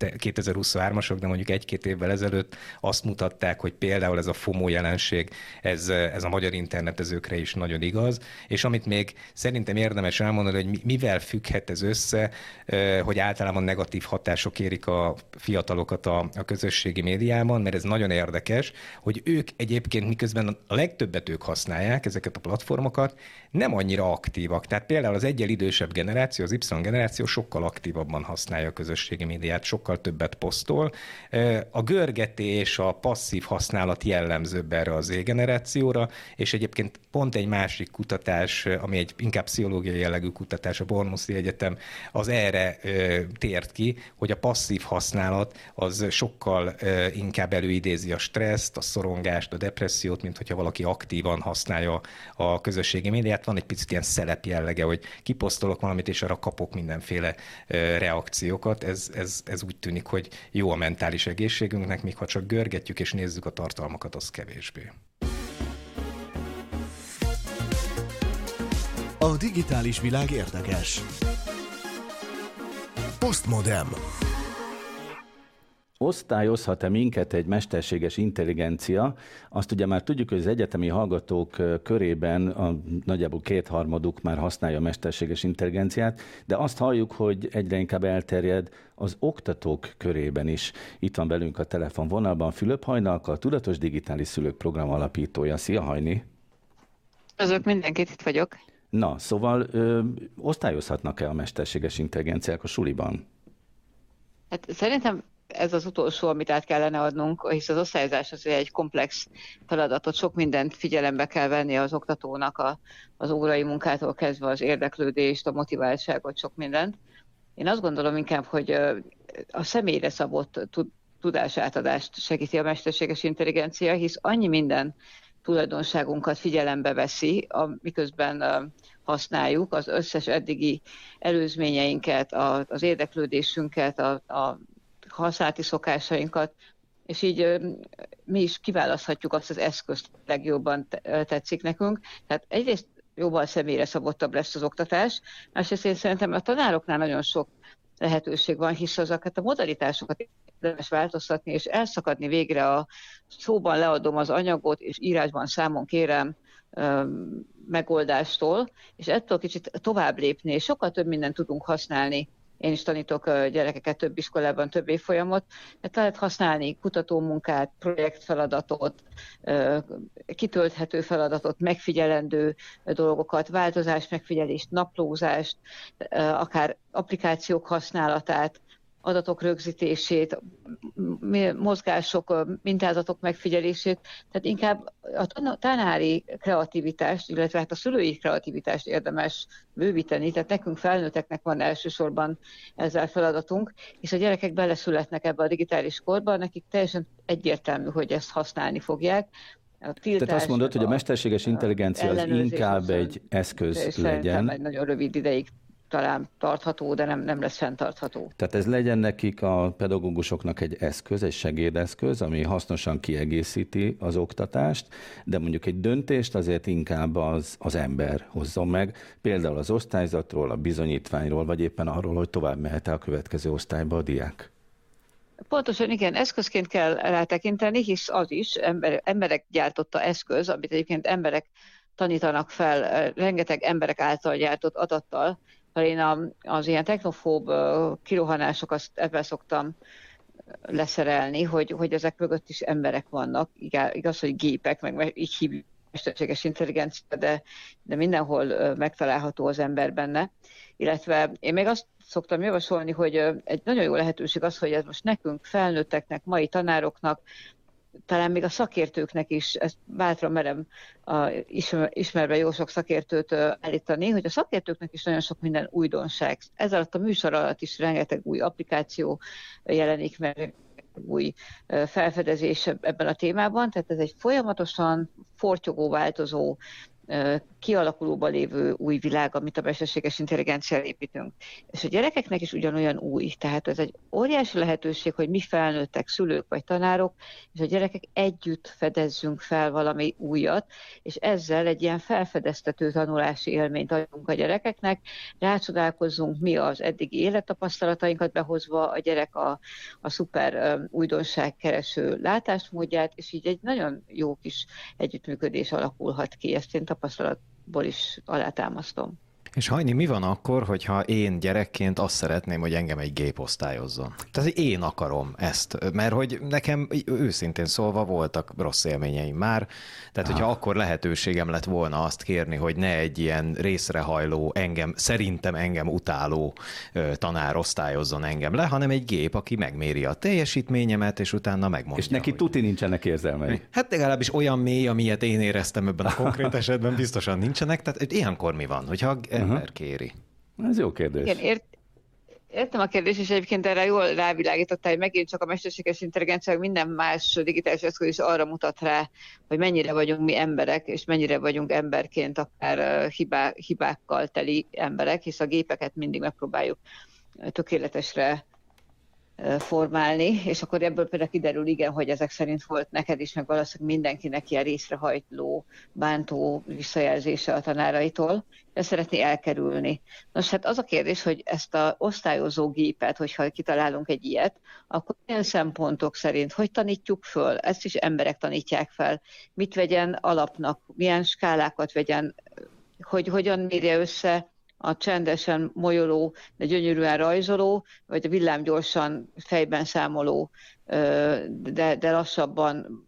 2023-asok, de mondjuk egy-két évvel ezelőtt azt mutatták, hogy például ez a FOMO jelenség, ez, ez a magyar internetezőkre is nagyon igaz, és amit még szerintem érdemes elmondani, hogy mi- mivel függhet ez össze, hogy általában negatív hatások érik a fiatalokat a, a közösségi médiában, mert ez nagyon érdekes, hogy ők egyébként miközben a legtöbbet ők használják, ezeket a platformokat, nem annyira aktívak. Tehát például az egyel idősebb generáció, az Y generáció sokkal aktívabban használja a közösségi médiát, sokkal többet posztol. A görgetés, a passzív használat jellemzőbb erre az Z-generációra, és egyébként pont egy másik kutatás, ami egy inkább pszichológiai jellegű kutatás, a Bournemouthi Egyetem, az erre tért ki, hogy a passzív használat az sokkal inkább előidézi a stresszt, a szorongást, a depressziót, mint hogyha valaki aktívan használja a közösségi médiát. Van egy picit ilyen szelep jellege, hogy kiposztolok valamit, és arra kapok mindenféle ö, reakciókat. Ez, ez, ez úgy tűnik, hogy jó a mentális egészségünknek, míg ha csak görgetjük és nézzük a tartalmakat, az kevésbé. A digitális világ érdekes. Postmodem. Osztályozhat-e minket egy mesterséges intelligencia? Azt ugye már tudjuk, hogy az egyetemi hallgatók körében a nagyjából kétharmaduk már használja a mesterséges intelligenciát, de azt halljuk, hogy egyre inkább elterjed az oktatók körében is. Itt van velünk a telefonvonalban Fülöp Hajnalka, a Tudatos Digitális Szülők Program alapítója. Szia Hajni! Azok mindenkit itt vagyok. Na, szóval ö, osztályozhatnak-e a mesterséges intelligenciák a suliban? Hát szerintem ez az utolsó, amit át kellene adnunk, hisz az osztályozás az egy komplex feladatot, sok mindent figyelembe kell venni az oktatónak, a, az órai munkától kezdve az érdeklődést, a motiváltságot, sok mindent. Én azt gondolom inkább, hogy a személyre szabott tud- tudásátadást segíti a mesterséges intelligencia, hisz annyi minden tulajdonságunkat figyelembe veszi, a, miközben használjuk az összes eddigi előzményeinket, az érdeklődésünket, a, a használati szokásainkat, és így mi is kiválaszthatjuk azt az eszközt, legjobban tetszik nekünk. Tehát egyrészt jóval személyre szabottabb lesz az oktatás, másrészt én szerintem a tanároknál nagyon sok lehetőség van, hisz azokat a modalitásokat érdemes változtatni, és elszakadni végre a szóban leadom az anyagot, és írásban számon kérem megoldástól, és ettől kicsit tovább lépni, és sokkal több mindent tudunk használni én is tanítok gyerekeket több iskolában, több évfolyamot, mert lehet használni kutatómunkát, projektfeladatot, kitölthető feladatot, megfigyelendő dolgokat, változás megfigyelést, naplózást, akár applikációk használatát, adatok rögzítését, mozgások, mintázatok megfigyelését, tehát inkább a tanári kreativitást, illetve hát a szülői kreativitást érdemes bővíteni, tehát nekünk felnőtteknek van elsősorban ezzel feladatunk, és a gyerekek beleszületnek ebbe a digitális korba, nekik teljesen egyértelmű, hogy ezt használni fogják, a tiltás, Tehát azt mondod, hogy a mesterséges intelligencia az inkább egy eszköz legyen. Egy nagyon rövid ideig talán tartható, de nem, nem lesz fenntartható. Tehát ez legyen nekik a pedagógusoknak egy eszköz, egy segédeszköz, ami hasznosan kiegészíti az oktatást, de mondjuk egy döntést azért inkább az, az ember hozzon meg, például az osztályzatról, a bizonyítványról, vagy éppen arról, hogy tovább mehet a következő osztályba a diák. Pontosan igen, eszközként kell rátekinteni, hisz az is ember, emberek gyártotta eszköz, amit egyébként emberek tanítanak fel, rengeteg emberek által gyártott adattal, én a, az ilyen technofób kirohanásokat ebben szoktam leszerelni, hogy, hogy ezek mögött is emberek vannak. Igaz, hogy gépek, meg így hívjuk mesterséges intelligencia, de, de mindenhol megtalálható az ember benne. Illetve én még azt szoktam javasolni, hogy egy nagyon jó lehetőség az, hogy ez most nekünk, felnőtteknek, mai tanároknak, talán még a szakértőknek is, ezt bátran merem a, ismerve jó sok szakértőt állítani, hogy a szakértőknek is nagyon sok minden újdonság. Ez alatt a műsor alatt is rengeteg új applikáció jelenik meg, új felfedezés ebben a témában, tehát ez egy folyamatosan fortyogó, változó kialakulóban lévő új világ, amit a mesterséges intelligenciával építünk. És a gyerekeknek is ugyanolyan új. Tehát ez egy óriási lehetőség, hogy mi felnőttek, szülők vagy tanárok, és a gyerekek együtt fedezzünk fel valami újat, és ezzel egy ilyen felfedeztető tanulási élményt adjunk a gyerekeknek, rácsodálkozzunk mi az eddigi élettapasztalatainkat behozva, a gyerek a, a szuper újdonság kereső látásmódját, és így egy nagyon jó kis együttműködés alakulhat ki. Ezt én tapasztalatból is alátámasztom. És Hajni, mi van akkor, hogyha én gyerekként azt szeretném, hogy engem egy gép osztályozzon? Tehát én akarom ezt, mert hogy nekem őszintén szólva voltak rossz élményeim már, tehát hogyha akkor lehetőségem lett volna azt kérni, hogy ne egy ilyen részrehajló, engem, szerintem engem utáló tanár osztályozzon engem le, hanem egy gép, aki megméri a teljesítményemet, és utána megmondja. És neki hogy... tuti nincsenek érzelmei. Hát legalábbis olyan mély, amilyet én éreztem ebben a konkrét esetben, biztosan nincsenek. Tehát ilyenkor mi van, hogyha ember kéri? Ez jó kérdés. Igen, ért, Értem a kérdést, és egyébként erre jól rávilágítottál, hogy megint csak a mesterséges intelligencia, minden más digitális eszköz is arra mutat rá, hogy mennyire vagyunk mi emberek, és mennyire vagyunk emberként akár hibá, hibákkal teli emberek, hisz a gépeket mindig megpróbáljuk tökéletesre formálni, és akkor ebből például kiderül, igen, hogy ezek szerint volt neked is, meg valószínűleg mindenkinek ilyen részrehajtló, bántó visszajelzése a tanáraitól, ezt szeretné elkerülni. Nos, hát az a kérdés, hogy ezt a osztályozó gépet, hogyha kitalálunk egy ilyet, akkor milyen szempontok szerint, hogy tanítjuk föl, ezt is emberek tanítják fel, mit vegyen alapnak, milyen skálákat vegyen, hogy hogyan mérje össze a csendesen molyoló, de gyönyörűen rajzoló, vagy a villámgyorsan fejben számoló, de, de lassabban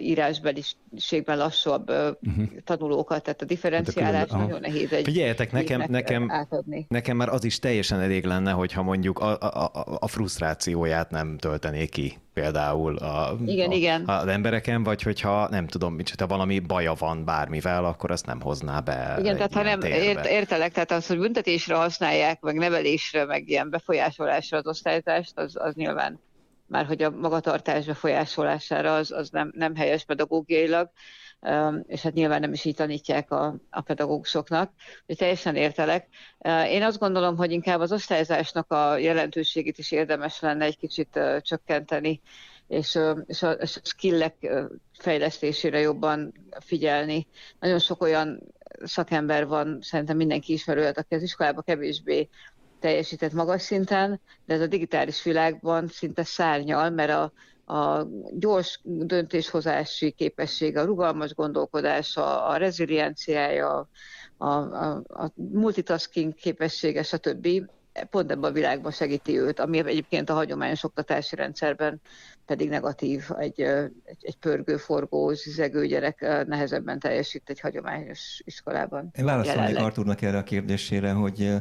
írásbeliségben lassabb uh-huh. tanulókat, tehát a differenciálás hát nagyon nehéz egy Figyeljetek, nekem, nekem, átadni. nekem már az is teljesen elég lenne, hogyha mondjuk a, a, a frusztrációját nem töltené ki például a, igen, a, igen. az embereken, vagy hogyha nem tudom, hogyha valami baja van bármivel, akkor azt nem hozná be. Igen, tehát ha nem ért, értelek, tehát az, hogy büntetésre használják, meg nevelésre, meg ilyen befolyásolásra az osztályzást, az, az nyilván már hogy a magatartás befolyásolására az, az nem, nem helyes pedagógiailag, és hát nyilván nem is így tanítják a, a pedagógusoknak, hogy teljesen értelek. Én azt gondolom, hogy inkább az osztályzásnak a jelentőségét is érdemes lenne egy kicsit csökkenteni, és, a, és a skillek fejlesztésére jobban figyelni. Nagyon sok olyan szakember van, szerintem mindenki ismerő, aki az iskolában kevésbé teljesített magas szinten, de ez a digitális világban szinte szárnyal, mert a, a gyors döntéshozási képessége, a rugalmas gondolkodás, a, a rezilienciája, a, a, a multitasking képessége, stb. pont ebben a világban segíti őt, ami egyébként a hagyományos oktatási rendszerben pedig negatív, egy, egy, egy pörgő, forgó, zizegő gyerek nehezebben teljesít egy hagyományos iskolában. Én válaszolnék Arturnak erre a kérdésére, hogy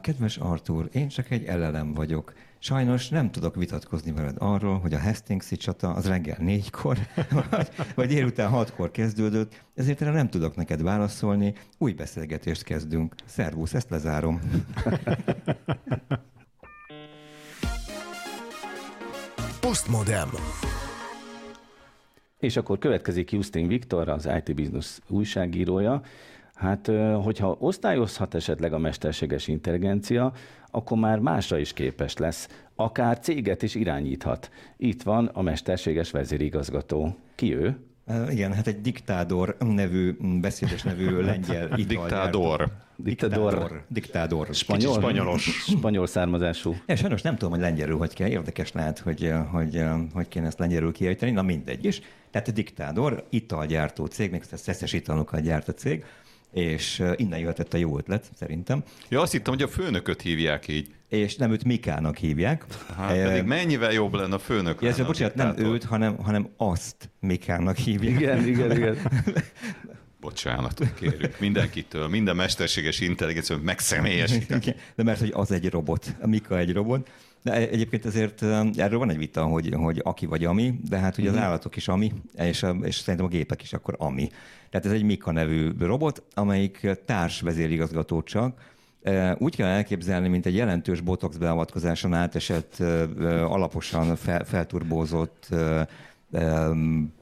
kedves Artur, én csak egy elelem vagyok. Sajnos nem tudok vitatkozni veled arról, hogy a Hastingsi csata az reggel négykor, [laughs] vagy, vagy délután hatkor kezdődött, ezért erre nem tudok neked válaszolni. Új beszélgetést kezdünk. Szervusz, ezt lezárom. [laughs] Postmodem. És akkor következik Justin Viktor, az IT Business újságírója. Hát, hogyha osztályozhat esetleg a mesterséges intelligencia, akkor már másra is képes lesz. Akár céget is irányíthat. Itt van a mesterséges vezérigazgató. Ki ő? Igen, hát egy diktádor nevű, beszédes nevű [laughs] lengyel Diktádor. Diktádor. Diktádor. Spanyol? Spanyolos. Spanyol származású. Ja, sajnos nem tudom, hogy lengyelül hogy kell. Érdekes lehet, hogy hogy, hogy kéne ezt lengyelül kiejteni. Na mindegy is. Tehát a diktádor, italgyártó cég, még szeszes italokat gyárt a cég, és innen jöhetett a jó ötlet, szerintem. Ja, azt hittem, hogy a főnököt hívják így. És nem őt Mikának hívják. Hát, e, pedig mennyivel jobb lenne a főnök. Ja, bocsánat, nem őt, hanem, hanem azt Mikának hívják. Igen, [laughs] igen, igen. Bocsánat, kérjük. Mindenkitől, minden mesterséges intelligencia megszemélyesíteni. De mert, hogy az egy robot, a Mika egy robot. De egyébként azért erről van egy vita, hogy, hogy aki vagy ami, de hát ugye az mhm. állatok is ami, és, és szerintem a gépek is akkor ami. Tehát ez egy Mika nevű robot, amelyik társ vezérigazgató csak, úgy kell elképzelni, mint egy jelentős botox beavatkozáson átesett, alaposan fel, felturbózott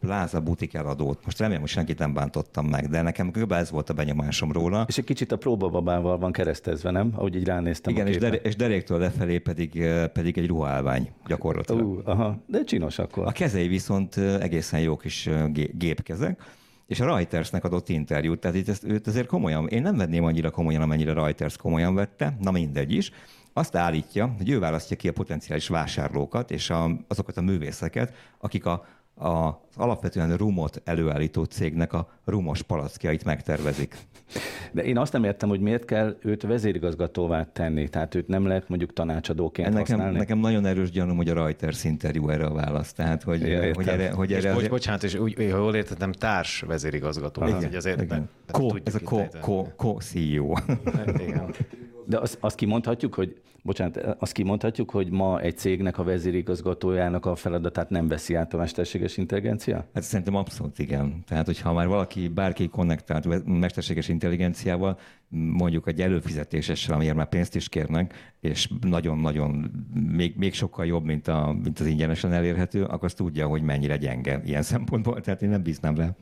Plaza butik eladót. Most remélem, hogy senkit nem bántottam meg, de nekem kb. ez volt a benyomásom róla. És egy kicsit a próbababával van keresztezve, nem? Ahogy így ránéztem Igen, és, der- és deréktől lefelé pedig, pedig egy ruhálvány gyakorlatilag. Uh, aha, de csinos akkor. A kezei viszont egészen jó kis gépkezek és a Reutersnek adott interjút, tehát itt ezt, őt azért komolyan, én nem venném annyira komolyan, amennyire Reuters komolyan vette, na mindegy is. Azt állítja, hogy ő választja ki a potenciális vásárlókat és a, azokat a művészeket, akik a az alapvetően rumot előállító cégnek a rumos palackjait megtervezik. De én azt nem értem, hogy miért kell őt vezérigazgatóvá tenni, tehát őt nem lehet mondjuk tanácsadóként nekem, használni? Nekem nagyon erős gyanúm, hogy a Reuters interjú erre a válasz, tehát hogy, ja, hogy erre... Hogy erre és azért... bocsánat, és úgy, ha jól értettem, társ vezérigazgató. Igen, hogy azért igen. Ko, ez a co-CEO. Igen. De azt, azt kimondhatjuk, hogy bocsánat, azt kimondhatjuk, hogy ma egy cégnek a vezérigazgatójának a feladatát nem veszi át a mesterséges intelligencia? Hát szerintem abszolút igen. Tehát, hogyha már valaki, bárki konnektált mesterséges intelligenciával, mondjuk egy előfizetésessel, amiért már pénzt is kérnek, és nagyon-nagyon még, még sokkal jobb, mint, a, mint az ingyenesen elérhető, akkor azt tudja, hogy mennyire gyenge ilyen szempontból. Tehát én nem bíznám le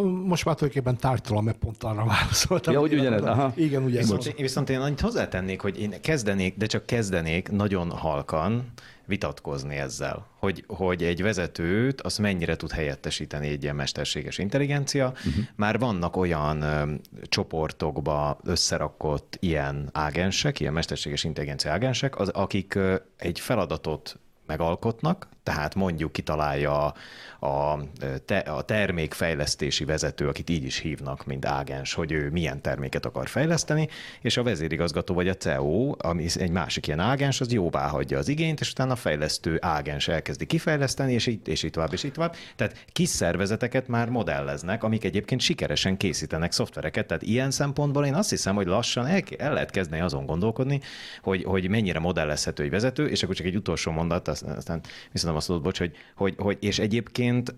most már tulajdonképpen tártalan, mert pont arra válaszoltam. Ja, hogy ugyanez, aha. Igen, ugye. Viszont, én, viszont én annyit hozzátennék, hogy én kezdenék, de csak kezdenék nagyon halkan vitatkozni ezzel, hogy, hogy egy vezetőt az mennyire tud helyettesíteni egy ilyen mesterséges intelligencia. Uh-huh. Már vannak olyan ö, csoportokba összerakott ilyen ágensek, ilyen mesterséges intelligencia ágensek, az, akik ö, egy feladatot megalkotnak, tehát mondjuk kitalálja a, te, a termékfejlesztési vezető, akit így is hívnak, mint ágens, hogy ő milyen terméket akar fejleszteni, és a vezérigazgató vagy a CEO, ami egy másik ilyen ágens, az jóvá hagyja az igényt, és utána a fejlesztő ágens elkezdi kifejleszteni, és így, és így tovább, és így tovább. Tehát kis szervezeteket már modelleznek, amik egyébként sikeresen készítenek szoftvereket. Tehát ilyen szempontból én azt hiszem, hogy lassan el, el lehet kezdeni azon gondolkodni, hogy, hogy mennyire modellezhető egy vezető, és akkor csak egy utolsó mondat, aztán viszont azt mondod, bocs, hogy, hogy, hogy és egyébként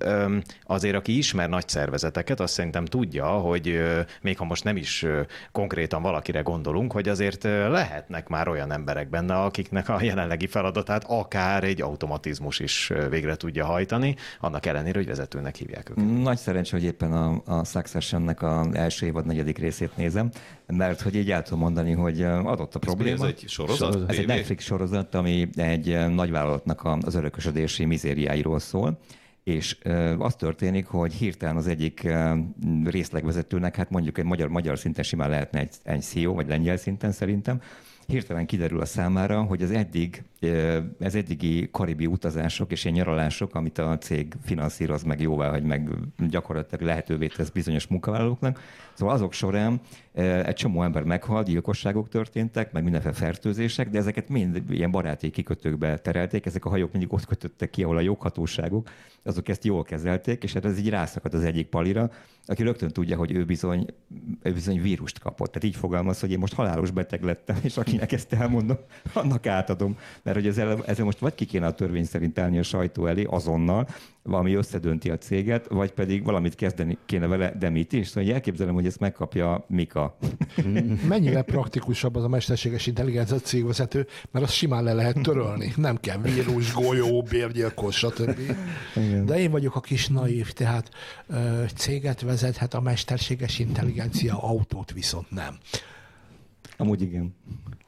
azért, aki ismer nagy szervezeteket, azt szerintem tudja, hogy még ha most nem is konkrétan valakire gondolunk, hogy azért lehetnek már olyan emberek benne, akiknek a jelenlegi feladatát akár egy automatizmus is végre tudja hajtani, annak ellenére, hogy vezetőnek hívják őket. Nagy szerencsé, hogy éppen a, a Succession-nek a első évad negyedik részét nézem, mert hogy így el tudom mondani, hogy adott a probléma. Ez egy sorozat? Ez egy Netflix sorozat, ami egy nagyvállalatnak az örökösödési mizériáiról szól, és az történik, hogy hirtelen az egyik részlegvezetőnek, hát mondjuk egy magyar, magyar szinten simán lehetne egy, egy CEO, vagy lengyel szinten szerintem, hirtelen kiderül a számára, hogy az eddig, ez eddigi karibi utazások és ilyen nyaralások, amit a cég finanszíroz meg jóvá, hogy meg gyakorlatilag lehetővé tesz bizonyos munkavállalóknak, Szóval azok során egy csomó ember meghalt, gyilkosságok történtek, meg mindenféle fertőzések, de ezeket mind ilyen baráti kikötőkbe terelték, ezek a hajók mindig ott kötöttek ki, ahol a joghatóságok, azok ezt jól kezelték, és hát ez így rászakad az egyik palira, aki rögtön tudja, hogy ő bizony, ő bizony vírust kapott. Tehát így fogalmaz, hogy én most halálos beteg lettem, és akinek ezt elmondom, annak átadom. Mert hogy ezzel, ezzel most vagy ki kéne a törvény szerint állni a sajtó elé azonnal, valami összedönti a céget, vagy pedig valamit kezdeni kéne vele, de mit is. Szóval elképzelem, hogy ezt megkapja Mika. [laughs] Mennyire praktikusabb az a mesterséges intelligencia cégvezető, mert azt simán le lehet törölni. Nem kell vírus, golyó, bérgyilkos, stb. Igen. De én vagyok a kis naív, tehát céget vezethet a mesterséges intelligencia, autót viszont nem. Amúgy igen.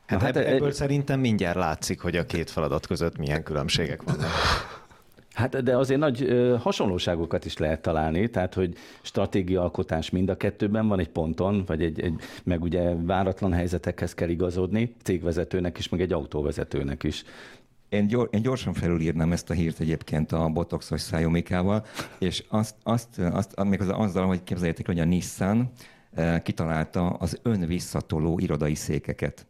Hát, hát ebből egy... szerintem mindjárt látszik, hogy a két feladat között milyen különbségek vannak. [laughs] Hát de azért nagy ö, hasonlóságokat is lehet találni, tehát hogy stratégiaalkotás mind a kettőben van egy ponton, vagy egy, egy meg ugye váratlan helyzetekhez kell igazodni, cégvezetőnek is, meg egy autóvezetőnek is. Én, gyor, én gyorsan felülírnám ezt a hírt egyébként a botoxos szájomikával, és azt, azt, azt még az, azzal, hogy képzeljétek, hogy a Nissan kitalálta az önvisszatoló irodai székeket.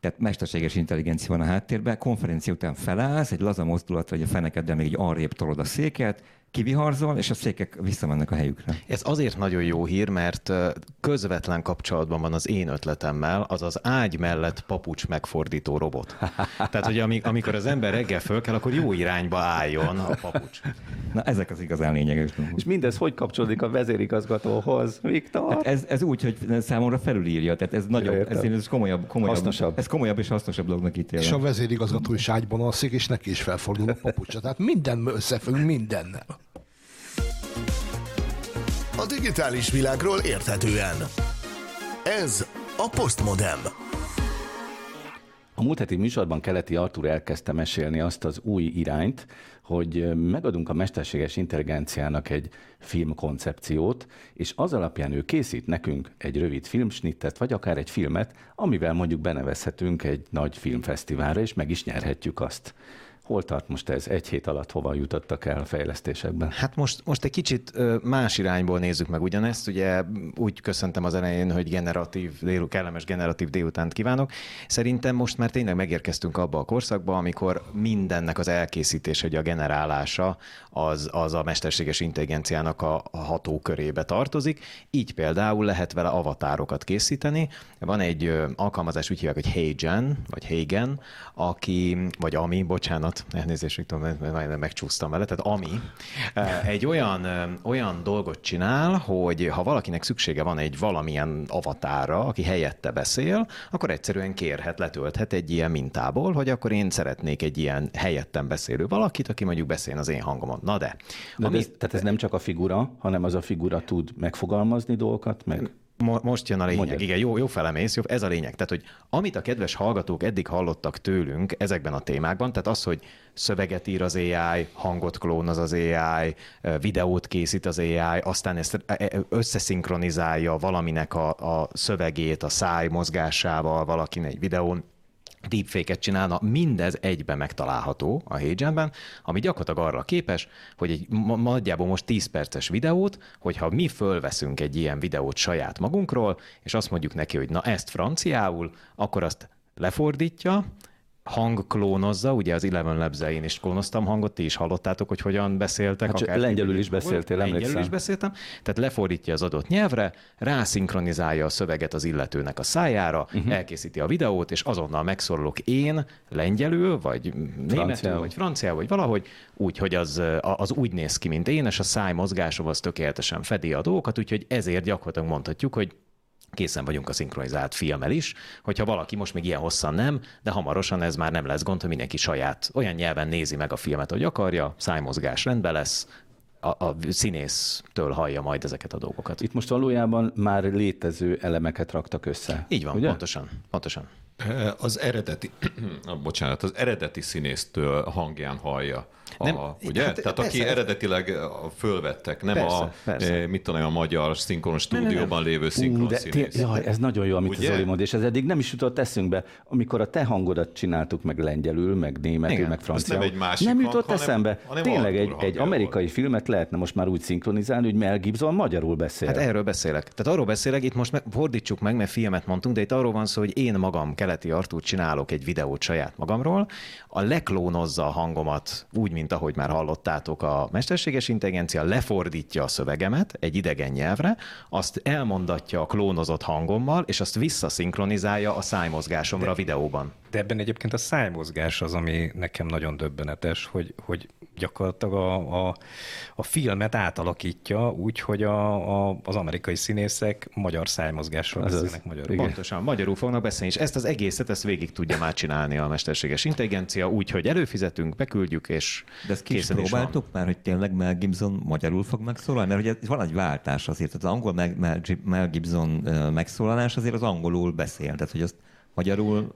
Tehát mesterséges intelligencia van a háttérben, konferencia után felállsz, egy laza mozdulatra, hogy a fenekeddel még egy arrébb tolod a széket, kiviharzol, és a székek visszamennek a helyükre. Ez azért nagyon jó hír, mert közvetlen kapcsolatban van az én ötletemmel, az az ágy mellett papucs megfordító robot. [laughs] Tehát, hogy amikor az ember reggel föl kell, akkor jó irányba álljon a papucs. Na, ezek az igazán lényeges dolgok. És mindez hogy kapcsolódik a vezérigazgatóhoz, Viktor? Hát ez, ez úgy, hogy számomra felülírja, tehát ez nagyon, ez, ez komolyabb, komolyabb, hasznosabb. ez komolyabb és hasznosabb dolognak ítélem. És a vezérigazgató is ágyban alszik, és neki is felfordul a papucsa. Tehát minden összefügg mindennel. A digitális világról érthetően. Ez a Postmodem. A múlt heti műsorban Keleti Artur elkezdte mesélni azt az új irányt, hogy megadunk a mesterséges intelligenciának egy filmkoncepciót, és az alapján ő készít nekünk egy rövid filmsnittet, vagy akár egy filmet, amivel mondjuk benevezhetünk egy nagy filmfesztiválra, és meg is nyerhetjük azt. Hol tart most ez? Egy hét alatt hova jutottak el a fejlesztésekben? Hát most, most egy kicsit más irányból nézzük meg ugyanezt. Ugye úgy köszöntem az elején, hogy generatív, dél, kellemes generatív délutánt kívánok. Szerintem most már tényleg megérkeztünk abba a korszakba, amikor mindennek az elkészítése, hogy a generálása az, az a mesterséges intelligenciának a, a hatókörébe tartozik. Így például lehet vele avatárokat készíteni. Van egy alkalmazás, úgy hívják, hogy HeyGen, vagy HeyGen, aki, vagy ami, bocsánat, elnézést, Viktor, majdnem megcsúsztam vele, tehát ami egy olyan, olyan dolgot csinál, hogy ha valakinek szüksége van egy valamilyen avatára, aki helyette beszél, akkor egyszerűen kérhet, letölthet egy ilyen mintából, hogy akkor én szeretnék egy ilyen helyettem beszélő valakit, aki mondjuk beszél az én hangomon. Na de. de ami... ez, tehát ez nem csak a figura, hanem az a figura tud megfogalmazni dolgokat, meg most jön a lényeg. Mondjad. Igen, jó, jó felemész, jó, ez a lényeg. Tehát, hogy amit a kedves hallgatók eddig hallottak tőlünk ezekben a témákban, tehát az, hogy szöveget ír az AI, hangot klónoz az AI, videót készít az AI, aztán ezt e, e, összeszinkronizálja valaminek a, a szövegét, a száj mozgásával, valakinek egy videón, deepfake-et csinálna, mindez egyben megtalálható a HeyGen-ben, ami gyakorlatilag arra képes, hogy egy nagyjából most 10 perces videót, hogyha mi fölveszünk egy ilyen videót saját magunkról, és azt mondjuk neki, hogy na ezt franciául, akkor azt lefordítja, hang klónozza, ugye az Eleven labs én is klónoztam hangot, ti is hallottátok, hogy hogyan beszéltek. Hát akár lengyelül is beszéltél, volt, Lengyelül is beszéltem, tehát lefordítja az adott nyelvre, rászinkronizálja a szöveget az illetőnek a szájára, uh-huh. elkészíti a videót, és azonnal megszorolok én lengyelül, vagy németül, vagy franciául, vagy valahogy, úgy, hogy az, az úgy néz ki, mint én, és a száj mozgásom az tökéletesen fedi a dolgokat, úgyhogy ezért gyakorlatilag mondhatjuk, hogy készen vagyunk a szinkronizált filmmel is, hogyha valaki most még ilyen hosszan nem, de hamarosan ez már nem lesz gond, hogy mindenki saját olyan nyelven nézi meg a filmet, hogy akarja, szájmozgás rendben lesz, a, a színésztől hallja majd ezeket a dolgokat. Itt most valójában már létező elemeket raktak össze. Így van, ugye? pontosan. pontosan. Az eredeti, [clears throat] bocsánat, az eredeti színésztől hangján hallja Nem, a, ugye? Hát, Tehát persze, aki eredetileg fölvettek, nem persze, a, persze. mit tudom, a magyar szinkron stúdióban lévő szinkron de, színész. Jaj, ez nagyon jó, amit ugye? az Zoli mond, és ez eddig nem is jutott eszünkbe, amikor a te hangodat csináltuk meg lengyelül, meg németül, Igen. meg francia. Nem egy másik Nem jutott hang, eszembe. Hanem, Tényleg egy, egy amerikai filmet lehetne most már úgy szinkronizálni, hogy Mel Gibson magyarul beszél. Hát erről beszélek. Tehát arról beszélek, itt most fordítsuk meg, mert filmet mondtunk, de itt arról van szó, hogy én magam, Keleti Artúr csinálok egy videót saját magamról, a leklónozza a hangomat úgy, mint ahogy már hallottátok, a mesterséges intelligencia lefordítja a szövegemet egy idegen nyelvre, azt elmondatja a klónozott hangommal, és azt visszaszinkronizálja a szájmozgásomra de, videóban. De ebben egyébként a szájmozgás az, ami nekem nagyon döbbenetes, hogy, hogy gyakorlatilag a, a, a filmet átalakítja úgy, hogy a, a, az amerikai színészek magyar szájmozgásról beszélnek magyarul. Igen. Pontosan, magyarul fognak beszélni, és ezt az egészet, ezt végig tudja már csinálni a mesterséges intelligencia, úgy, hogy előfizetünk, beküldjük, és De ezt ki is próbáltuk már, hogy tényleg Mel Gibson magyarul fog megszólalni? Mert ugye van egy váltás azért, az angol Mel, Mel Gibson megszólalás azért az angolul beszél, tehát hogy azt magyarul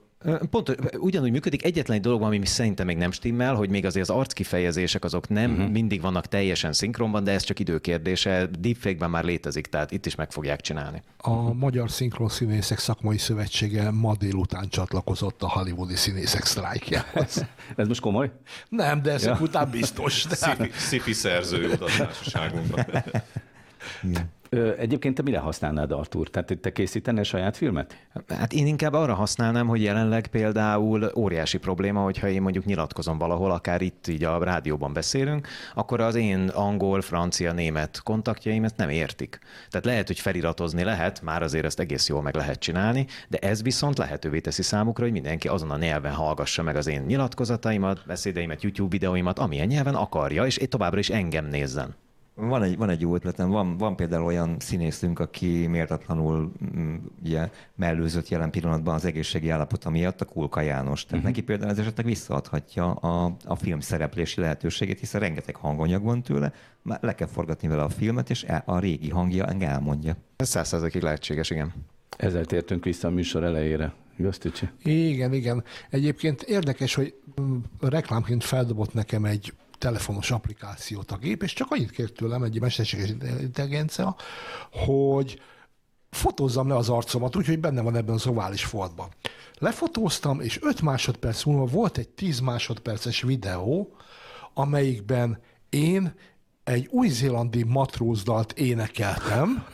Pont ugyanúgy működik. Egyetlen egy dolog, ami szerintem még nem stimmel, hogy még azért az arckifejezések azok nem uh-huh. mindig vannak teljesen szinkronban, de ez csak időkérdése. Deepfake-ben már létezik, tehát itt is meg fogják csinálni. A Magyar Szinkron Színészek Szakmai Szövetsége ma délután csatlakozott a hollywoodi színészek sztrájkjához. [laughs] ez most komoly? Nem, de ezek ja. után biztos. De... Szifi, szifi szerző utatársaságunkban. [laughs] Egyébként te mire használnád, Artur? Tehát te készítenél saját filmet? Hát én inkább arra használnám, hogy jelenleg például óriási probléma, hogyha én mondjuk nyilatkozom valahol, akár itt így a rádióban beszélünk, akkor az én angol, francia, német kontaktjaim ezt nem értik. Tehát lehet, hogy feliratozni lehet, már azért ezt egész jól meg lehet csinálni, de ez viszont lehetővé teszi számukra, hogy mindenki azon a nyelven hallgassa meg az én nyilatkozataimat, beszédeimet, YouTube videóimat, amilyen nyelven akarja, és továbbra is engem nézzen. Van egy, van egy jó ötletem, van, van például olyan színészünk, aki méltatlanul mm, ugye, mellőzött jelen pillanatban az egészségi állapota miatt, a Kulka János. Tehát uh-huh. neki például ez esetleg visszaadhatja a, a film szereplési lehetőségét, hiszen rengeteg hanganyag van tőle, már le kell forgatni vele a filmet, és e, a régi hangja elmondja. Ez százszerzekig lehetséges, igen. Ezzel tértünk vissza a műsor elejére. Igaz, Igen, igen. Egyébként érdekes, hogy mm, reklámként feldobott nekem egy telefonos applikációt a gép, és csak annyit kért tőlem egy mesterséges intelligencia, hogy fotózzam le az arcomat, úgyhogy benne van ebben az ovális foltban. Lefotóztam, és 5 másodperc múlva volt egy 10 másodperces videó, amelyikben én egy új-zélandi matrózdalt énekeltem,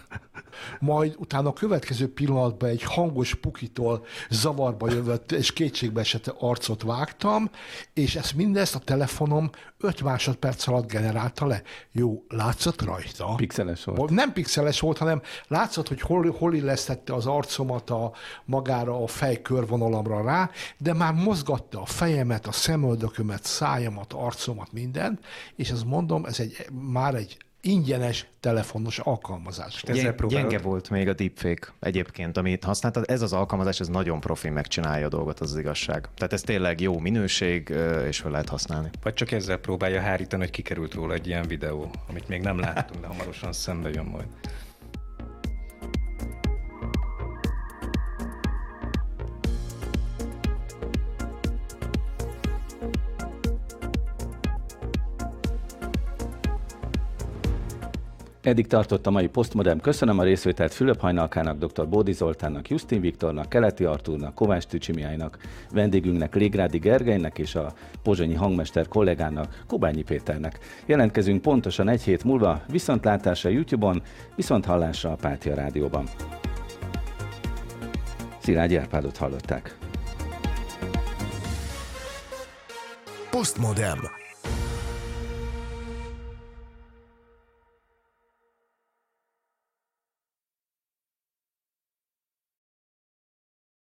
majd utána a következő pillanatban egy hangos pukitól zavarba jövött és kétségbe esett arcot vágtam, és ezt mindezt a telefonom 5 másodperc alatt generálta le. Jó, látszott rajta? Pixeles volt. Nem pixeles volt, hanem látszott, hogy hol, hol illesztette az arcomat a, magára a fej körvonalamra rá, de már mozgatta a fejemet, a szemöldökömet, szájamat, arcomat, mindent, és ezt mondom, ez egy, már egy ingyenes telefonos alkalmazás. Gyeng, gyenge volt még a deepfake egyébként, amit használtad. Ez az alkalmazás, ez nagyon profi megcsinálja a dolgot, az, az igazság. Tehát ez tényleg jó minőség, és fel lehet használni. Vagy csak ezzel próbálja hárítani, hogy kikerült róla egy ilyen videó, amit még nem láttunk, de hamarosan szembe jön majd. Eddig tartott a mai Postmodern. Köszönöm a részvételt Fülöp Hajnalkának, dr. Bódi Zoltánnak, Justin Viktornak, Keleti Artúrnak, Kovács Tücsimiájnak, vendégünknek Légrádi Gergelynek és a pozsonyi hangmester kollégának, Kubányi Péternek. Jelentkezünk pontosan egy hét múlva, viszontlátásra YouTube-on, viszont hallásra a Pátia Rádióban. Szilágyi Árpádot hallották. Postmodern.